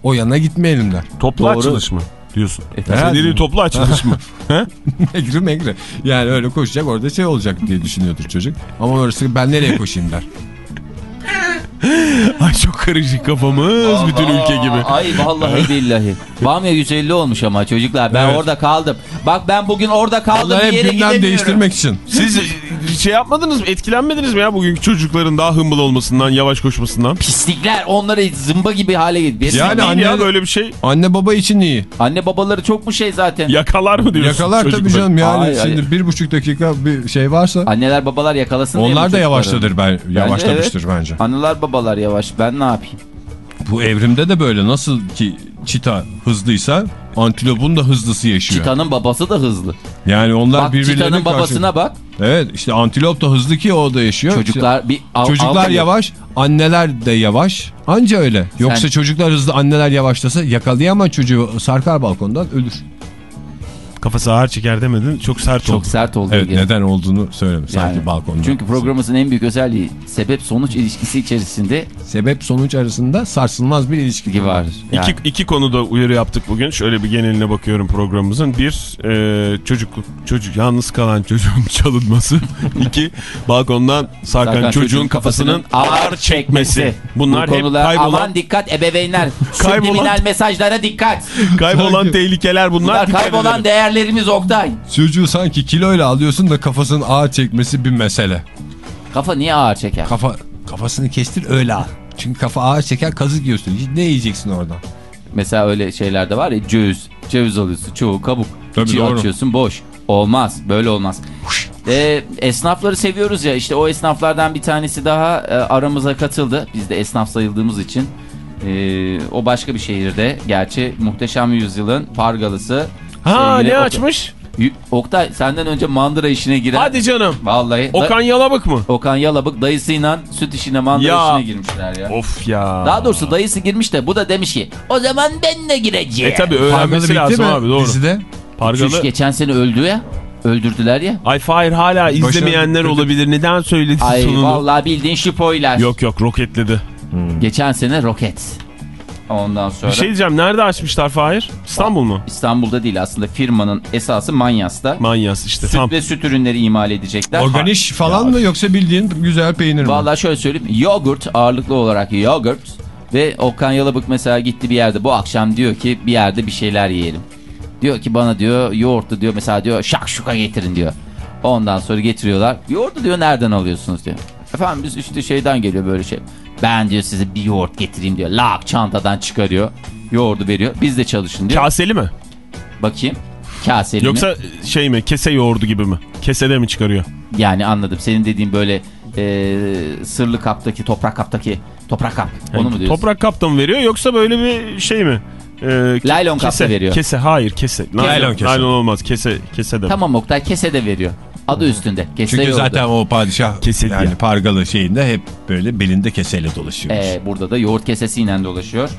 O yana gitmeyelim der. Toplu Doğru. açılış mı diyorsun? E, tabii. Federi toplu açılış mı? Megri megri. Yani öyle koşacak orada şey olacak diye düşünüyordur çocuk. Ama orası ben nereye koşayım der. Ay çok karışık kafamız bütün ülke gibi. Ay vallahi billahi. Bamya 150 olmuş ama çocuklar. Ben Evet. orada kaldım. Bak ben bugün orada kaldım. Onlar bir yere gidemiyorum. değiştirmek için. Siz şey yapmadınız mı? Etkilenmediniz mi ya bugünkü çocukların daha hımbıl olmasından, yavaş koşmasından? Pislikler onları zımba gibi hale getirdi. Yani anne- ya böyle bir şey. Anne baba için iyi. Anne babaları çok mu şey zaten? Yakalar mı diyorsun? Yakalar tabii çocukları? canım yani Hayır, şimdi hayır. bir buçuk dakika bir şey varsa Anneler babalar yakalasın onlar da yavaşladır ben Bence yavaşlamıştır evet. bence. Anneler babalar yavaş. Ben ne yapayım? Bu evrimde de böyle nasıl ki çita hızlıysa antilopun da hızlısı yaşıyor. Çitanın babası da hızlı. Yani onlar Bak birbirlerine çitanın karşı. babasına bak. Evet işte antilop da hızlı ki o da yaşıyor. Çocuklar bir av, çocuklar av- yavaş, anneler de yavaş. Anca öyle. Yoksa Sen- çocuklar hızlı, anneler yavaşlasa yakalayamaz çocuğu sarkar balkondan ölür. Kafası ağır çeker demedin. Çok sert Çok oldu. sert oldu. Evet neden olduğunu söyleme sanki Yani. balkonda. Çünkü programımızın en büyük özelliği sebep sonuç ilişkisi içerisinde Sebep sonuç arasında sarsılmaz bir ilişki ilgi vardır. Yani. İki, iki konuda uyarı yaptık bugün. Şöyle bir geneline bakıyorum programımızın. Bir, e, çocuk, çocuk yalnız kalan çocuğun çalınması. İki, balkondan sarkan Zaten çocuğun kafasının ağır çekmesi. Bunlar Bu hep kaybolan, aman dikkat ebeveynler. Kaybolan- mesajlara dikkat. kaybolan tehlikeler bunlar. Bunlar Dikkat kaybolan edelim. Değerlerimiz Oktay. Çocuğu sanki kiloyla alıyorsun da kafasının ağır çekmesi bir mesele. Kafa niye ağır çeker? Kafa kafasını kestir öyle al. Çünkü kafa ağır çeker kazık yiyorsun. Ne yiyeceksin oradan? Mesela öyle şeyler de var ya ceviz. Ceviz alıyorsun çoğu kabuk. Tabii İçi doğru. açıyorsun boş. Olmaz böyle olmaz. Ee, esnafları seviyoruz ya işte o esnaflardan bir tanesi daha e, aramıza katıldı. Biz de esnaf sayıldığımız için. Ee, o başka bir şehirde. Gerçi muhteşem yüzyılın pargalısı. Ha sevgili ne Oktay- açmış? Oktay senden önce mandıra işine giren. Hadi canım. Vallahi. Okan Yalabık mı? Okan Yalabık dayısıyla süt işine mandıra Ya. işine girmişler ya. Of ya. Daha doğrusu dayısı girmiş de bu da demiş ki o zaman ben de gireceğim. E tabi öğrenmesi lazım mi abi doğru. dizide? Pargalı. Üç geçen sene öldü ya. Öldürdüler ya. Ay Fahir hala izlemeyenler Başarılı. olabilir. Neden söyledi Ay sonunu? vallahi bildiğin şipoylar. Yok yok roketledi. Geçen sene roket. Ondan sonra Bir şey diyeceğim. Nerede açmışlar Fahir? İstanbul mu? İstanbul'da değil aslında firmanın esası Manyas'ta. Manyas işte Süt tam. ve süt ürünleri imal edecekler. Organiş falan mı yoksa bildiğin güzel peynir mi? Vallahi şöyle söyleyeyim. Yogurt ağırlıklı olarak yogurt. Ve Okan Yalabık mesela gitti bir yerde bu akşam diyor ki bir yerde bir şeyler yiyelim. Diyor ki bana diyor yoğurtlu diyor mesela diyor şakşuka getirin diyor. Ondan sonra getiriyorlar. Yoğurdu diyor nereden alıyorsunuz diyor. Efendim biz işte şeyden geliyor böyle şey. Ben diyor size bir yoğurt getireyim diyor. Lak çantadan çıkarıyor. Yoğurdu veriyor. Biz de çalışın diyor. Kaseli mi? Bakayım. Kaseli mi? Yoksa şey mi? Kese yoğurdu gibi mi? Kesede mi çıkarıyor? Yani anladım. Senin dediğin böyle e, sırlı kaptaki toprak kaptaki toprak kap. Onu mu diyorsun? Toprak kapta mı veriyor yoksa böyle bir şey mi? Ke- Laylon kapta kese, veriyor. Kese hayır kese. Laylon kese. Laylon olmaz kese kese de. Tamam Oktay kese de veriyor. Adı üstünde. Kese Çünkü yoğurdu. zaten o padişah Keseli yani ya. pargalı şeyinde hep böyle belinde keseyle dolaşıyor. Ee, burada da yoğurt kesesiyle dolaşıyor.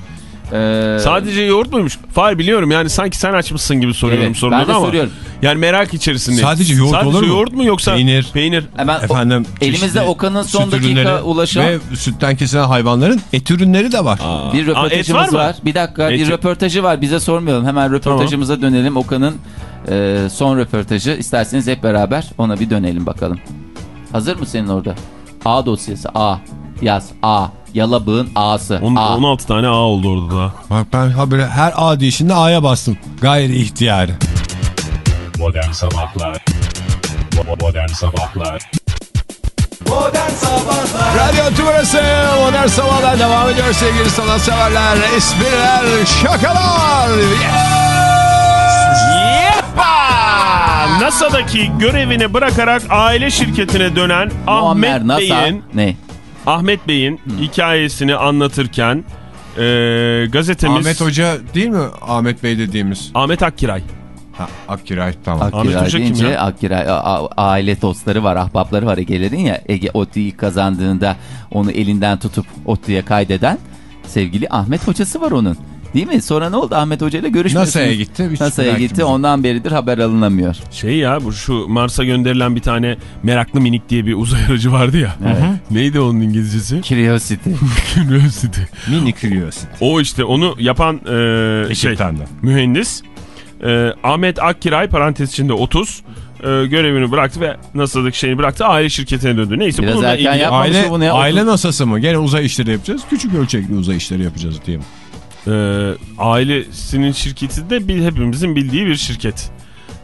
Ee, Sadece yoğurt muymuş? Fahir biliyorum yani sanki sen açmışsın gibi soruyorum Evet, soruları ben de ama. soruyorum. Yani merak içerisindeyim. Sadece yoğurt Sadece olur mu? yoğurt mu yoksa Peynir. Peynir. hemen o- Efendim elimizde çeşitli Okan'ın son dakika ulaşan ve sütten kesilen hayvanların et ürünleri de var. bir Aa, et röportajımız var var, mı? Bir dakika bir Et- röportajı var bize sormayalım. Hemen röportajımıza dönelim. Okan'ın e, son röportajı. İsterseniz hep beraber ona bir dönelim bakalım. Hazır mı senin orada? A dosyası A. Yaz A. Yalabığın A'sı. On, A. 16 tane A oldu orada da. Bak ben habire her A deyişinde A'ya bastım. Gayri ihtiyari. Modern Sabahlar Modern Sabahlar Modern Sabahlar Radyo Tümrüt'ü Modern Sabahlar devam ediyor sevgili sanatseverler. Espriler, şakalar. Yepa! NASA'daki görevini bırakarak aile şirketine dönen Muammer Ahmet NASA. Bey'in Ne? Ahmet Bey'in hikayesini anlatırken e, gazetemiz Ahmet Hoca değil mi Ahmet Bey dediğimiz? Ahmet Akkiray. Ha, Akkiray tamam. Ahmet Akkiray kim deyince ya? Akkiray, a- aile dostları var, ahbapları var Ege'lerin ya. Ege ODTÜ'yü kazandığında onu elinden tutup ODTÜ'ye kaydeden sevgili Ahmet Hocası var onun. Değil mi? Sonra ne oldu Ahmet Hoca ile görüşmüyorsunuz. NASA'ya gitti. NASA'ya gitti. Ondan beridir haber alınamıyor. Şey ya bu şu Mars'a gönderilen bir tane meraklı minik diye bir uzay aracı vardı ya. Neydi onun İngilizcesi? Curiosity. Curiosity. Mini Curiosity. O işte onu yapan e, şey mühendis Ee, Ahmet Akkiray parantez içinde 30 e, görevini bıraktı ve NASA'daki şeyini bıraktı aile şirketine döndü. Neyse Biraz bununla erken ilgili Aile, bunu aile NASA'sı mı? Gene uzay işleri yapacağız. Küçük ölçekli uzay işleri yapacağız diyeyim. E, ailesinin şirketi de bir, hepimizin bildiği bir şirket.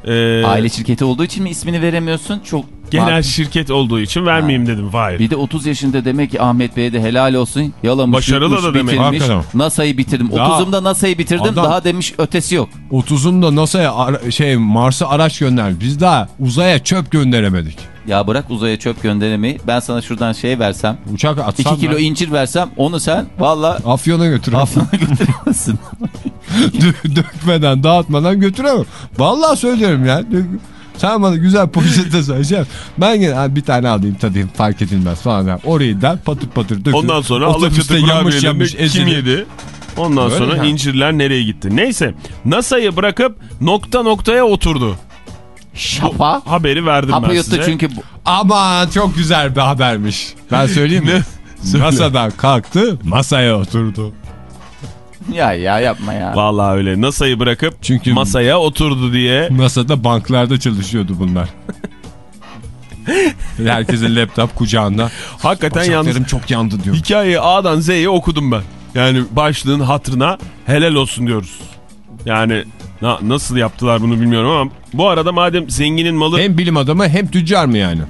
E, Aile şirketi olduğu için mi ismini veremiyorsun? Çok genel Bak, şirket olduğu için vermeyeyim dedim. Hayır. Bir de 30 yaşında demek ki Ahmet Bey'e de helal olsun. Yalamış, Başarılı yutmuş, da demek. bitirmiş. Hakikaten. NASA'yı bitirdim. Daha- 30'umda NASA'yı bitirdim. Adam- Daha demiş ötesi yok. 30'unda NASA'ya şey Mars'a araç göndermiş. Biz daha uzaya çöp gönderemedik. Ya bırak uzaya çöp gönderemeyi. Ben sana şuradan şey versem. Uçak 2 atsan kilo ben- incir versem onu sen valla Afyon'a götüremem. götüremezsin. Dö- Dökmeden, dağıtmadan götüremem. Vallahi söylüyorum ya. Sen bana güzel poşete söyleyeceksin. Ben yine "Ha, bir tane alayım tadayım fark edilmez falan. der. Orayı da patır patır dökülür. Ondan sonra Alaçatı yanmış kim ezilir. yedi? Ondan Öyle sonra ya. incirler nereye gitti? Neyse NASA'yı bırakıp nokta noktaya oturdu. Şapa. Haberi verdim Hapı ben yuttu size. çünkü bu- Aman çok güzel bir habermiş. Ben söyleyeyim mi? Masadan kalktı masaya oturdu. Ya ya yapma ya. Vallahi öyle NASA'yı bırakıp Çünkü- masaya oturdu diye. NASA'da banklarda çalışıyordu bunlar. Herkesin laptop kucağında. Hakikaten yalnız çok yandı diyor. hikayeyi A'dan Z'ye okudum ben. Yani başlığın hatırına helal olsun diyoruz. Yani na- nasıl yaptılar bunu bilmiyorum ama bu arada madem zenginin malı Hem bilim adamı hem tüccar mı yani?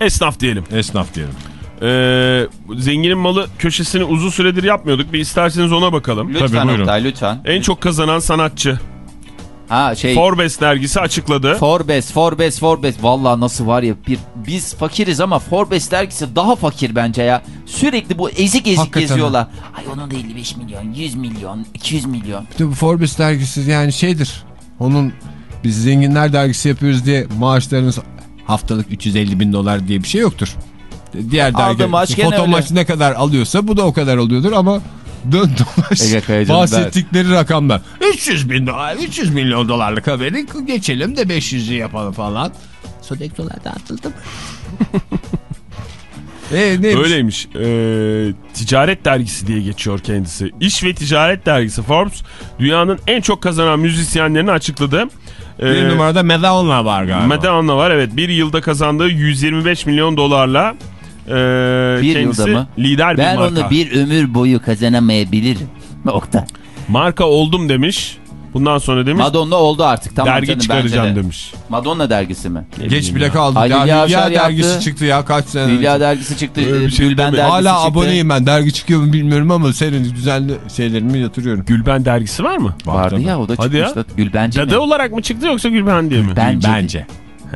esnaf diyelim. Esnaf diyelim. Ee, zenginin malı köşesini uzun süredir yapmıyorduk. Bir isterseniz ona bakalım. Lütfen Tabii, buyurun. Oktay lütfen. En çok kazanan sanatçı. Ha şey Forbes dergisi açıkladı. Forbes, Forbes, Forbes. Vallahi nasıl var ya bir biz fakiriz ama Forbes dergisi daha fakir bence ya. Sürekli bu ezik ezik Hakikaten geziyorlar. Ay onun da 55 milyon, 100 milyon, 200 milyon. Bir de bu Forbes dergisi yani şeydir. Onun biz zenginler dergisi yapıyoruz diye maaşlarınız haftalık 350 bin dolar diye bir şey yoktur. Diğer dergi maç gene foto maç ne kadar alıyorsa bu da o kadar oluyordur ama dön dolaş bahsettikleri rakamlar 300 bin dolar 300 milyon dolarlık haberi geçelim de 500'ü yapalım falan. Sodek dolar dağıtıldı mı? e, neymiş? Öyleymiş. Ee, ticaret dergisi diye geçiyor kendisi. İş ve ticaret dergisi Forbes dünyanın en çok kazanan müzisyenlerini açıkladı. Ee, Bir numarada Madonna var galiba. Madonna var evet. Bir yılda kazandığı 125 milyon dolarla e, Bir kendisi yılda mı? lider bir Ben marka. onu bir ömür boyu kazanamayabilirim. Oktay. Marka oldum demiş. Bundan sonra demiş Madonna oldu artık tamam dergi canım çıkaracağım de. demiş. Madonna dergisi mi? Ne Geç bile ya. kaldı. Ali Ya Hülya Avşar dergisi yaptı. çıktı ya kaç sene Hülya dergisi çıktı, bir şey Gülben dergisi Hala çıktı. aboneyim ben. Dergi çıkıyor mu bilmiyorum ama senin düzenli şeylerimi yatırıyorum. Gülben dergisi var mı? Vardı ya o da Hadi ya. çıkmıştı. Gülbence mi? Cadı olarak mı çıktı yoksa Gülben diye mi? Bence. Bence.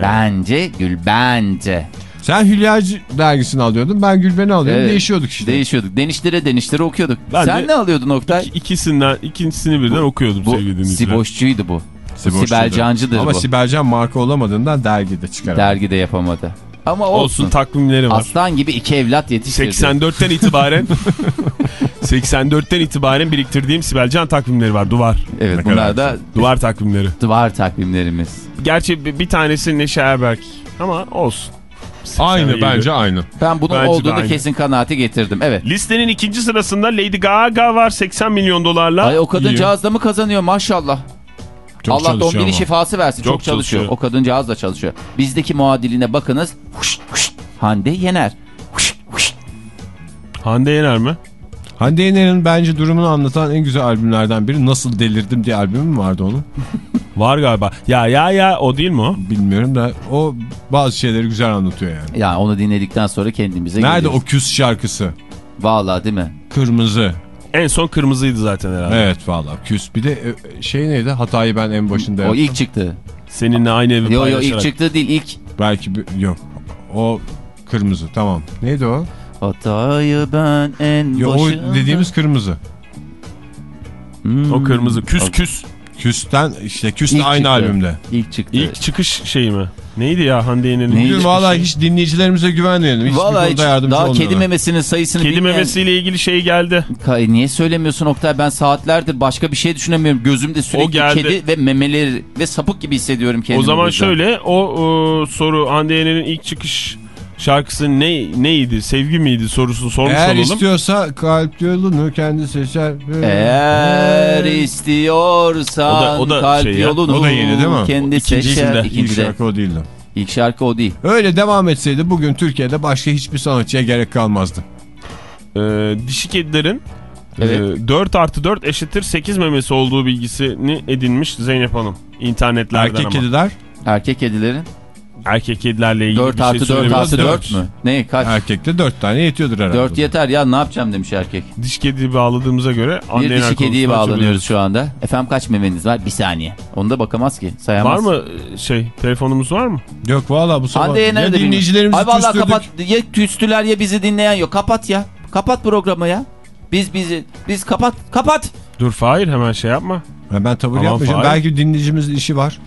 Bence Gülbence. Sen Hülyacı dergisini alıyordun. Ben Gülben'i alıyordum. Evet. Değişiyorduk işte. Değişiyorduk. Denişlere denişlere okuyorduk. Ben Sen de- ne alıyordun Oktay? İki- İkisinden, ikincisini birden okuyordum Bu sevgili dinleyiciler. Siboşçuydu bu. Siboşçuydu. Sibel Cancı'dır Ama bu. Sibelcan marka olamadığından dergide çıkaramadı. Dergide yapamadı. Ama olsun. Olsun takvimleri var. Aslan gibi iki evlat yetiştirdi. 84'ten itibaren 84'ten itibaren biriktirdiğim Sibelcan takvimleri var. Duvar. Evet Ne bunlar da Duvar takvimleri. duvar takvimlerimiz. Gerçi bir, bir tanesi Neşe Erberk ama olsun. Aynı 87. bence aynı. Ben bunun Bence olduğunu kesin kanaati getirdim. Evet. Listenin ikinci sırasında Lady Gaga var 80 milyon dolarla. Ay o kadıncağız da mı kazanıyor maşallah. Çok Allah dombili şifası versin. Çok, Çok çalışıyor. çalışıyor. O kadıncağız da çalışıyor. Bizdeki muadiline bakınız. Huş, huş, Hande Yener. Huş, huş. Hande Yener mi? Hande Yener'in bence durumunu anlatan en güzel albümlerden biri. Nasıl Delirdim diye albümü mü vardı onun? Var galiba. Ya ya ya o değil mi o? Bilmiyorum da o bazı şeyleri güzel anlatıyor yani. Yani onu dinledikten sonra kendimize Nerede geliyoruz. o küs şarkısı? Vallahi değil mi? Kırmızı. En son kırmızıydı zaten herhalde. Evet valla küs. Bir de e, şey neydi? Hatayı ben en başında O yaptım. ilk çıktı. Seninle aynı evi Yo paylaşarak. ilk çıktı değil ilk. Belki bir, yok. O kırmızı tamam. Neydi o? Hatayı ben en Ya, o başında... dediğimiz kırmızı. Hmm. O kırmızı. Küs küs. Küsten işte Küs de aynı çıktı. albümde. İlk çıktı. İlk çıkış şeyi mi? Neydi ya Hande Yener'in? Bugün valla hiç dinleyicilerimize güvenmeyelim. Hiçbir Vallahi hiç konuda yardımcı daha olmuyorlar. kedi memesinin sayısını Kedi bilmeyen... memesiyle ilgili şey geldi. Niye söylemiyorsun Oktay? Ben saatlerdir başka bir şey düşünemiyorum. Gözümde sürekli kedi ve memeleri ve sapık gibi hissediyorum kendimi. o zaman burada. şöyle o e, soru Hande Yener'in ilk çıkış şarkısı ne neydi? Sevgi miydi sorusunu sormuş Eğer olalım. istiyorsa kalp yolunu kendi seçer. Eğer istiyorsan O da- o da kalp şey ya, yolunu o da yeni değil mi? kendi İkincisinde. seçer. İlk İlk İkinci de. şarkı o değildi. İlk şarkı o değil. Öyle devam etseydi bugün Türkiye'de başka hiçbir sanatçıya gerek kalmazdı. Ee, dişi kedilerin Evet. e, 4 artı 4 eşittir 8 memesi olduğu bilgisini edinmiş Zeynep Hanım. İnternetlerden Erkek ama. kediler, Erkek kedilerin Erkek kedilerle ilgili 4 bir şey artı 4 söylemiyoruz. artı Dört. 4 mü? Ne kaç? erkekte 4 tane yetiyordur herhalde. 4 yeter ya ne yapacağım demiş erkek. Diş kediyi bağladığımıza göre Bir dişi kediye konusunu bağlanıyoruz şu anda. Efendim kaç memeniz var? Bir saniye. Onu da bakamaz ki. Var Sayamaz. mı e, şey telefonumuz var mı? Yok valla bu sabah Hande'ye ya nerede dinleyicilerimizi Ay vallahi küstürdük. kapat. Ya küstüler ya bizi dinleyen yok. Kapat ya. Kapat programı ya. Biz bizi biz kapat kapat. Dur Fahir hemen şey yapma. Ben tavır Tamam, yapmayacağım. Fahir. Belki dinleyicimizin işi var.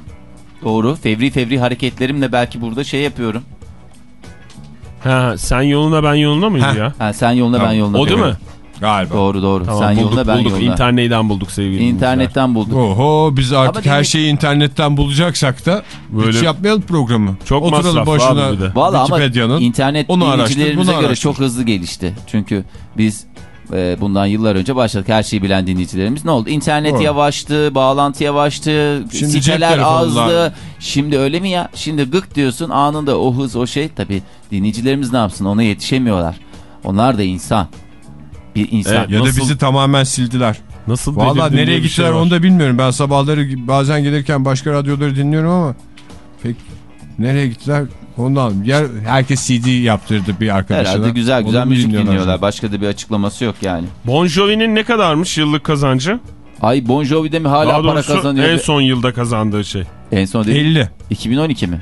Doğru. Fevri fevri hareketlerimle belki burada şey yapıyorum. Ha, sen yoluna ben yoluna mıydı Heh. ya? Ha, sen yoluna Tamam. ben yoluna. O değil mi? Galiba. Doğru doğru. Tamam, sen bulduk, yoluna ben bulduk. yoluna. İnternetten bulduk sevgili. İnternetten bulduk. Oho biz artık Ama her şeyi internetten bulacaksak da Böyle- hiç yapmayalım programı. Çok Oturalım masraf başına abi bir de. Valla ama Wikipedia'nın. internet dinleyicilerimize göre çok hızlı gelişti. Çünkü biz e, bundan yıllar önce başladık. Her şeyi bilen dinleyicilerimiz ne oldu? İnternet Doğru. yavaştı, bağlantı yavaştı, Şimdi siteler azdı. Şimdi öyle mi ya? Şimdi gık diyorsun anında o hız o şey. Tabii dinleyicilerimiz ne yapsın? Ona yetişemiyorlar. Onlar da insan. Bir insan. Evet. Ya da Nasıl- bizi tamamen sildiler. Nasıl Valla nereye bir gittiler şey var. onu da bilmiyorum. Ben sabahları bazen gelirken başka radyoları dinliyorum ama pek nereye gittiler ondan. Yer, herkes CD yaptırdı bir arkadaşına. Herhalde güzel güzel müzik dinliyorlar? dinliyorlar. Başka da bir açıklaması yok yani. Bon Jovi'nin ne kadarmış yıllık kazancı? Ay Bon Jovi'de mi hala Daha para kazanıyor? en son yılda kazandığı şey. En son değil. 50. 2012 mi?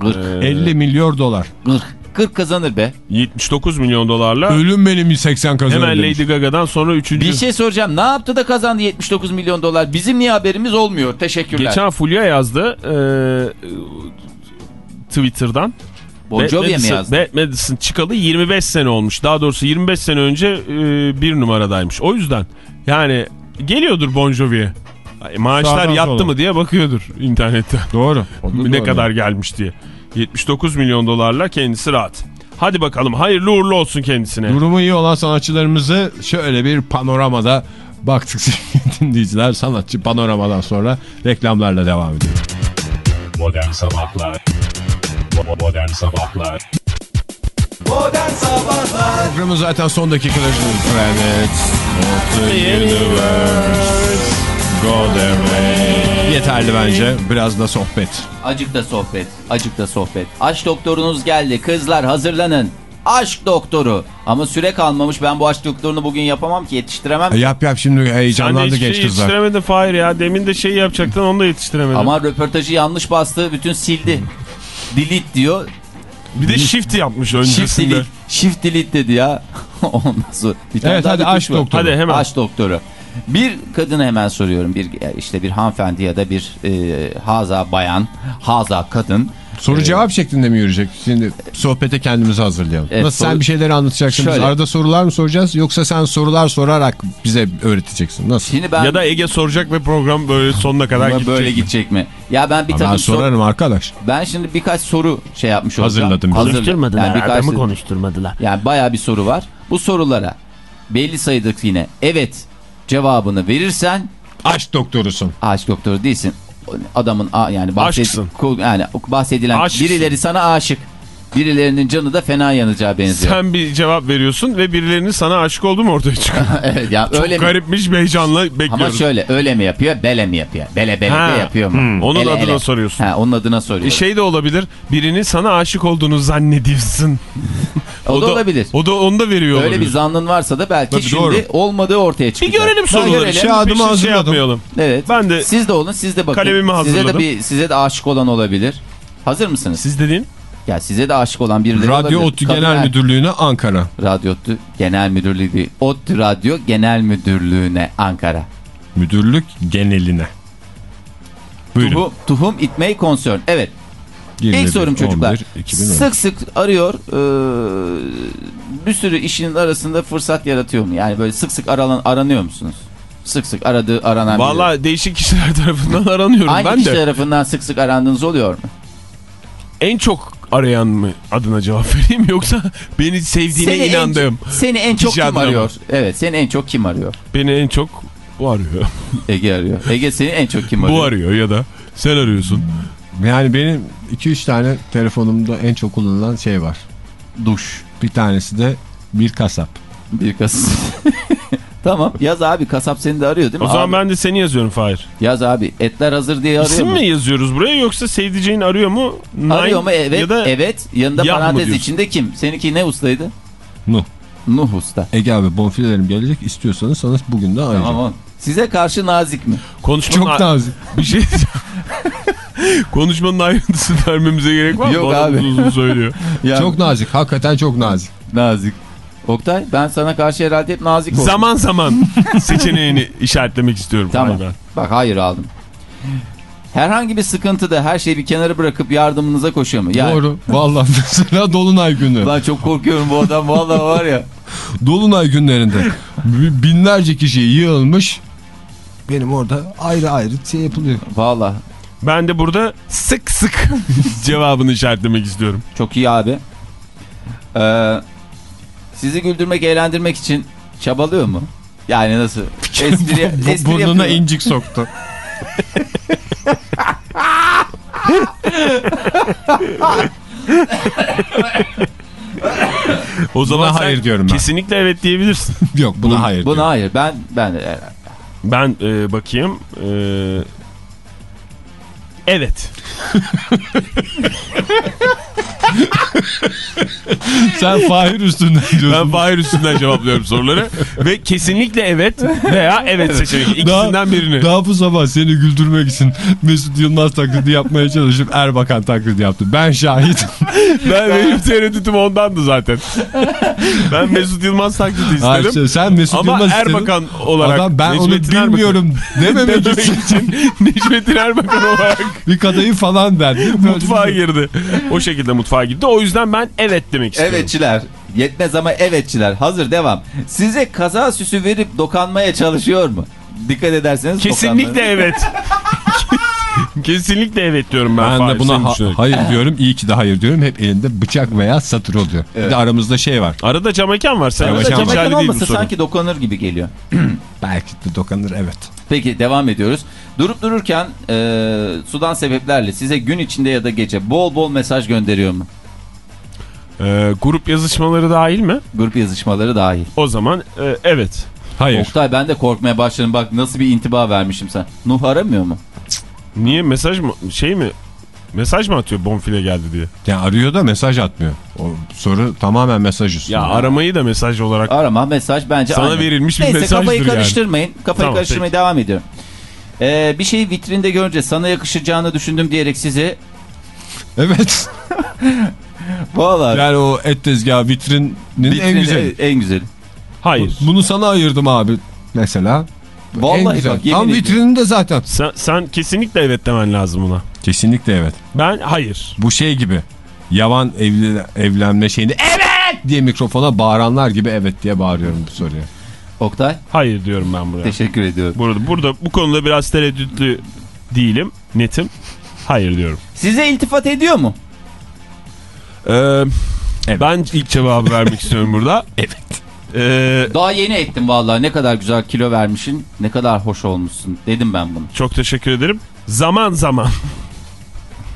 40. Ee, 50 milyon dolar. 40. 40 kazanır be. 79 milyon dolarla Ölüm benim 80 kazanır hemen demiş. Lady Gaga'dan sonra 3. Bir şey soracağım. Ne yaptı da kazandı 79 milyon dolar? Bizim niye haberimiz olmuyor? Teşekkürler. Geçen Fulya yazdı e, Twitter'dan. Bon Jovi'ye mi Madison- yazdı? Bad Madison çıkalı 25 sene olmuş. Daha doğrusu 25 sene önce e, bir numaradaymış. O yüzden yani geliyordur Bon Jovi'ye. Maaşlar Sağdan yattı sola. mı diye bakıyordur internette. Doğru. Ne doğru. kadar gelmiş diye. 79 milyon dolarla kendisi rahat. Hadi bakalım hayırlı uğurlu olsun kendisine. Durumu iyi olan sanatçılarımızı şöyle bir panoramada baktık dinleyiciler. Sanatçı panoramadan sonra reklamlarla devam ediyor. Modern Sabahlar Modern Sabahlar Modern Sabahlar Programın zaten son dakikaları Planet of the Universe Go. Yeterli bence. Biraz da sohbet. Acık da sohbet. Acık da sohbet. Aşk doktorunuz geldi. Kızlar hazırlanın. Aşk doktoru. Ama süre kalmamış. Ben bu aşk doktorunu bugün yapamam ki yetiştiremem. E, Yap yap şimdi Sen heyecanlandı hiçbir genç şey kızlar. yetiştiremedin Fahir ya. Demin de şey yapacaktın onu da yetiştiremedin. Ama röportajı yanlış bastı. Bütün sildi. Delete diyor. bir de shift yapmış Shift öncesinde. delete. Shift delete dedi ya. Ondan sonra. Bir tane Evet daha hadi aşk doktoru. Hadi hemen. Aşk doktoru. Bir kadına hemen soruyorum. Bir işte bir hanımefendi ya da bir e, haza bayan, haza kadın. Soru Ee, cevap şeklinde mi yürüyecek? Şimdi sohbete kendimizi hazırlayalım. Evet, Nasıl sen bir şeyleri anlatacaksın? Biz Şöyle. arada sorular mı soracağız? Yoksa sen sorular sorarak bize öğreteceksin. Nasıl? Şimdi ben Ya da Ege soracak ve program böyle sonuna kadar gidecek. böyle gidecek mi? Ya ben bir ben takım sor- sorarım arkadaş. ben şimdi birkaç soru şey yapmış olacağım. Hazırladım Konuşturmadılar Yani birkaç- adamı konuşturmadılar. Yani bayağı bir soru var. Bu sorulara belli sayıdık yine evet cevabını verirsen Aşk doktorusun. aşk doktoru değilsin. Adamın yani ku- yani bahsedilen Aşksın. birileri sana aşık. Birilerinin canı da fena yanacağı benziyor. Sen bir cevap veriyorsun ve birilerinin sana aşık oldu mu ortaya çıkıyor. evet ya Çok öyle mi? garipmiş bir heyecanla Ama bekliyoruz. şöyle öyle mi yapıyor? Bele mi yapıyor? Bele bele Ha, de yapıyor mu? hmm, onun Ele, adına ele. soruyorsun. Ha, onun adına soruyorum. E, Şey de olabilir. Birinin sana aşık olduğunu zannediyorsun. o, da olabilir. O da onu da veriyor Öyle olabilir. bir zannın varsa da belki Tabii, şimdi doğru. olmadığı ortaya Bir çıkacak. görelim Ha, soruları. görelim. Bir şey hazırladım. yapmayalım. Evet. Ben de- siz de olun, siz de bakın. Kalemimi Size de hazırladım. bir size de aşık olan olabilir. Hazır mısınız? Siz dediğin? Ya size de aşık olan birileri Radyo olabilir. ODTÜ Kadın Genel er- Müdürlüğü'ne Ankara. Radyo ODTÜ Genel Müdürlüğü değil. ODTÜ Radyo Genel Müdürlüğü'ne Ankara. Müdürlük geneline. Buyurun. Tuhum, tuhum it may concern. Evet. 21, İlk sorum çocuklar. 11, 2010. Sık sık arıyor. eee, bir sürü işin arasında fırsat yaratıyor mu? Yani böyle sık sık aralan, aranıyor musunuz? Sık sık aradığı aranan biri. Valla değişik kişiler tarafından aranıyorum Hangi ben kişi de. tarafından sık sık arandığınız oluyor mu? En çok arayan mı adına cevap vereyim yoksa beni sevdiğine Seni en- inandığım. seni en çok kim adına mı? arıyor? Evet seni en çok kim arıyor? Beni en çok bu arıyor. Ege arıyor. Ege seni en çok kim arıyor? bu arıyor ya da sen arıyorsun. Yani benim 2-3 tane telefonumda en çok kullanılan şey var. Duş. Bir tanesi de bir kasap. Bir kasap. tamam yaz abi kasap seni de arıyor değil mi? O zaman Abi, ben de seni yazıyorum Fahir. Yaz abi etler hazır diye arıyor İsim mu? mi yazıyoruz buraya yoksa sevdiceğin arıyor mu? Arıyor Nine mu? Evet. Ya da Evet. Yanında mı parantez içinde kim? Seninki ne ustaydı? Nuh. Nuh usta. Ege abi bonfilelerim gelecek istiyorsanız sana bugün de arayacağım. Tamam. Size karşı nazik mi? konuşmanın Çok nazik. bir şey Konuşmanın ayrıntısını vermemize gerek var mı? Yok Bana abi. uzun söylüyor. Ya, Çok nazik. Hakikaten çok nazik. nazik. Oktay ben sana karşı herhalde hep nazik oldum. zaman zaman seçeneğini işaretlemek istiyorum. Tamam. Ben. Bak hayır aldım. Herhangi bir sıkıntıda her şeyi bir kenara bırakıp yardımınıza koşuyor mu? Yani, Doğru. Vallahi mesela Dolunay günü. Lan çok korkuyorum bu adam vallahi var ya. Dolunay günlerinde bi- binlerce kişi yığılmış. Benim orada ayrı ayrı şey yapılıyor. Vallahi Ben de burada sık sık cevabını işaretlemek istiyorum. çok iyi abi. Ee, sizi güldürmek, eğlendirmek için çabalıyor mu? Yani nasıl? Espri, espri Burnuna yapıyor incik soktu. O zaman sen hayır diyorum ben. Kesinlikle evet diyebilirsin. Yok buna hayır Buna diyorum. hayır. Ben ben de Ben e, bakayım. E, evet. Sen Fahir üstünden Ben diyorsun. Fahir üstünden cevaplıyorum soruları. Ve kesinlikle evet veya evet seçeneği. İkisinden birini. Daha bu sabah seni güldürmek için Mesut Yılmaz taklidi yapmaya çalışıp Erbakan taklidi yaptı. Ben şahit. Ben benim tereddütüm ondandı zaten. ben Mesut Yılmaz taklidi Hayır, istedim. sen Mesut Ama Yılmaz. Erbakan olarak. Adam ben onu Necmettin Erbakan- bilmiyorum dememek Dememek için için Necmettin Erbakan olarak bir kadayı falan. Böyle mutfağa girdi. O şekilde mutfağa gitti. O yüzden ben evet demek istiyorum. evetçiler. Yetmez ama evetçiler. Hazır devam. Size kaza süsü verip dokanmaya çalışıyor mu? Dikkat ederseniz Kesinlikle dokanmaya- evet. Kesinlikle evet diyorum ben. Ben Fahir, de buna ha- hayır diyorum. İyi ki de hayır diyorum. Hep elinde bıçak veya satır oluyor. Bir de aramızda şey var. Arada cam mekan var. Sen Arada mekan cam var. mekan değil bu olmasa sanki dokanır gibi geliyor. Belki de dokanır evet. Peki devam ediyoruz. Durup dururken e, sudan sebeplerle size gün içinde ya da gece bol bol mesaj gönderiyor mu? Ee, grup yazışmaları dahil mi? Grup yazışmaları dahil. O zaman e, evet. Hayır. Oktay ben de korkmaya başladım. Bak nasıl bir intiba vermişim sen. Nuh aramıyor mu? Niye mesaj mı şey mi? Mesaj mı atıyor bonfile geldi diye? Yani arıyor da mesaj atmıyor. O soru tamamen mesaj üstüne. Ya aramayı da mesaj olarak Arama mesaj bence Sana aynı. verilmiş bir Neyse, mesajdır kafayı yani. karıştırmayın. Kafayı Tamam, karıştırmaya peki. devam ediyorum. Ee, bir şeyi vitrinde görünce sana yakışacağını düşündüm diyerek sizi Evet. Vallahi Yani o et tezgahı vitrinin en vitrinde güzeli. En güzeli. hayır. Bunu sana ayırdım abi mesela. Vallahi en bak, yemin Tam vitrininde zaten. Sen, sen kesinlikle evet demen lazım buna. Kesinlikle evet. Ben hayır. Bu şey gibi. Yavan evli, evlenme şeyinde evet diye mikrofona bağıranlar gibi evet diye bağırıyorum bu soruya. Oktay Hayır diyorum ben buraya. teşekkür ediyorum. Burada, burada bu konuda biraz tereddütlü değilim. Netim. Hayır diyorum. Size iltifat ediyor mu? Ee, Evet. Ben ilk cevabı vermek istiyorum burada. Evet. Ee, Daha yeni ettim vallahi ne kadar güzel kilo vermişsin ne kadar hoş olmuşsun dedim ben bunu. çok teşekkür ederim. Zaman zaman.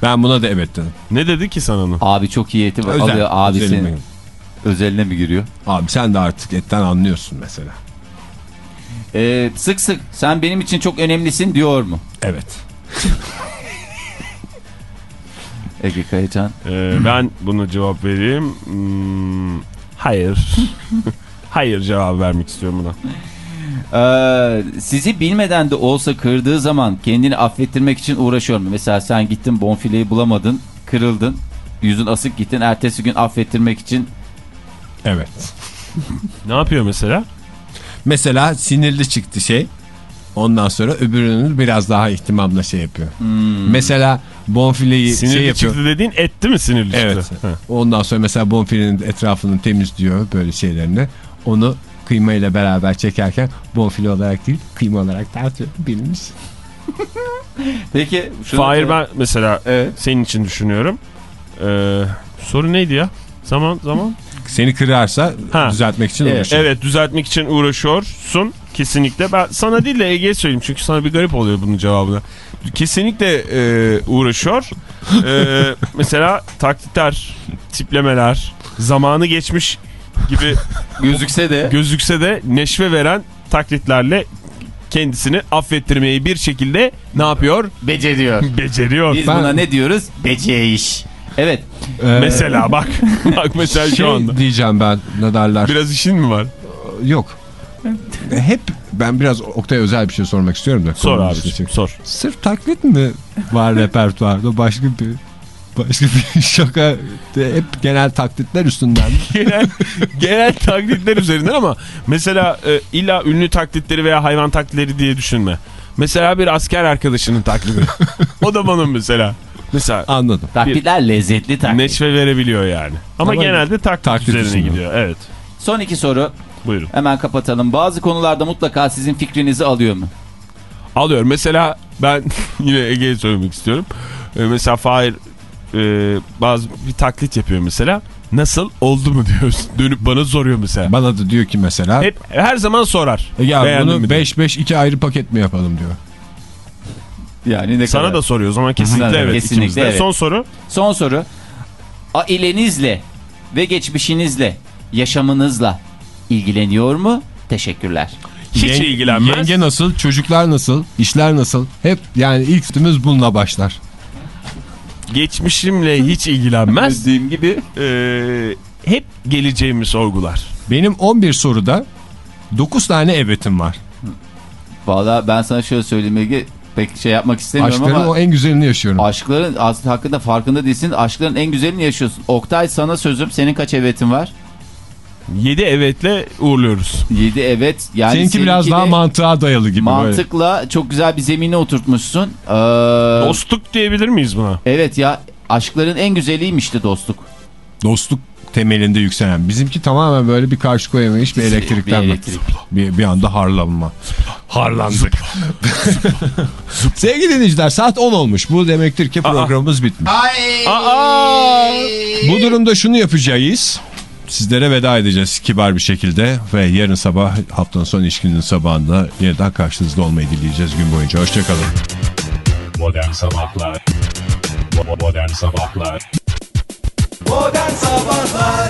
Ben buna da evet dedim. Ne dedi ki sana onu? Abi çok iyi eti Özel. alıyor abi Özelim senin benim. özeline mi giriyor? Abi sen de artık etten anlıyorsun mesela. Ee, sık sık sen benim için çok önemlisin diyor mu? Evet. Ege Kayacan. Ee, ben buna cevap vereyim. Hmm, hayır. hayır cevabı vermek istiyorum buna. Ee, sizi bilmeden de olsa kırdığı zaman kendini affettirmek için uğraşıyor mu? Mesela sen gittin bonfileyi bulamadın, kırıldın, yüzün asık gittin, ertesi gün affettirmek için Evet. Ne yapıyor mesela? Mesela sinirli çıktı şey. Ondan sonra öbürünün biraz daha ihtimamla şey yapıyor. Mesela bonfileyi Sinirli şey yapıyor. çıktı dediğin etti mi sinirli Evet. çıktı? Ha. Ondan sonra mesela bonfilenin etrafını temizliyor böyle şeylerini. Onu kıyma ile beraber çekerken bonfile olarak değil kıyma olarak tartıyor. Bilmiş. Peki Fahir ben mesela Evet. senin için düşünüyorum. Ee, Soru neydi ya? Zaman zaman. Seni kırarsa Ha. düzeltmek için Evet. uğraşıyor. Evet düzeltmek için uğraşıyorsun kesinlikle. Ben sana değil de Ege'ye söyleyeyim çünkü sana bir garip oluyor bunun cevabına. Kesinlikle e, uğraşıyor. E, mesela taklitler, tiplemeler, zamanı geçmiş gibi Gözükse de gözükse de neşve veren taklitlerle kendisini affettirmeyi bir şekilde ne yapıyor? beceriyor. Beceriyor. Biz Ben- buna ne diyoruz? Beceriş. Evet. Ee, Mesela bak. bak mesela şey şu anda. diyeceğim ben ne derler. Biraz işin mi var? Yok. Hep ben biraz Oktay'a özel bir şey sormak istiyorum da. Sor abi sor. Sırf taklit mi var repertuarda? Başka bir başka bir şaka de hep genel taklitler üstünden. genel, genel taklitler üzerinden ama mesela e, illa ünlü taklitleri veya hayvan taklitleri diye düşünme. Mesela bir asker arkadaşının taklidi. o da bana mesela. Mesela Anladım. Taklitler lezzetli taklit. neşve verebiliyor yani. Ama, Ama genelde taklit, taklit üzerine üstünden. gidiyor. Evet. Son iki soru. Buyurun. Hemen kapatalım. Bazı konularda mutlaka sizin fikrinizi alıyor mu? Alıyorum. Mesela ben yine Ege'ye söylemek istiyorum. E, mesela Fahir e, bazı bir taklit yapıyor mesela. Nasıl oldu mu diyor. Dönüp bana soruyor mesela. Bana da diyor ki mesela Hep her zaman sorar. "E ya mi bunu diye. 5-5-2 ayrı paket mi yapalım diyor. Yani ne Sana kadar? da soruyor o zaman kesinlikle evet. Kesinlikle evet. Son soru. Son soru. Ailenizle ve geçmişinizle, yaşamınızla ilgileniyor mu? Teşekkürler. Hiç Yen- ilgilenmez. Yenge nasıl, çocuklar nasıl, işler nasıl? Hep yani ilk üstümüz bununla başlar. Geçmişimle hiç ilgilenmez. Dediğim gibi Ee, hep geleceğimi sorgular. Benim 11 soruda 9 tane evetim var. Valla ben sana şöyle söyleyeyim Ege. Pek şey yapmak istemiyorum Aşkların ama o en güzelini yaşıyorum. aşkların aslında hakkında farkında değilsin. Aşkların en güzelini yaşıyorsun. Oktay sana sözüm. Senin kaç evetin var? 7 evetle uğurluyoruz. 7 evet. Yani Seninki biraz daha mantığa dayalı gibi böyle. mantıkla çok güzel bir zemine oturtmuşsun. Ee, Dostluk diyebilir miyiz buna? evet ya aşkların en güzeliymişti dostluk. Dostluk temelinde yükselen. Bizimki tamamen böyle bir karşı koyamayış bir elektrikten. Bir Bir, elektrik. bir, bir anda harlanma. Harlandık. Sevgili dinleyiciler saat 10 olmuş. Bu demektir ki programımız bitmiş. Aa! Bu durumda şunu yapacağız. Sizlere veda edeceğiz kibar bir şekilde ve yarın sabah haftanın son iş gününün sabahında yeniden karşınızda olmayı dileyeceğiz gün boyunca. Hoşçakalın. Modern Sabahlar Modern Sabahlar Modern Sabahlar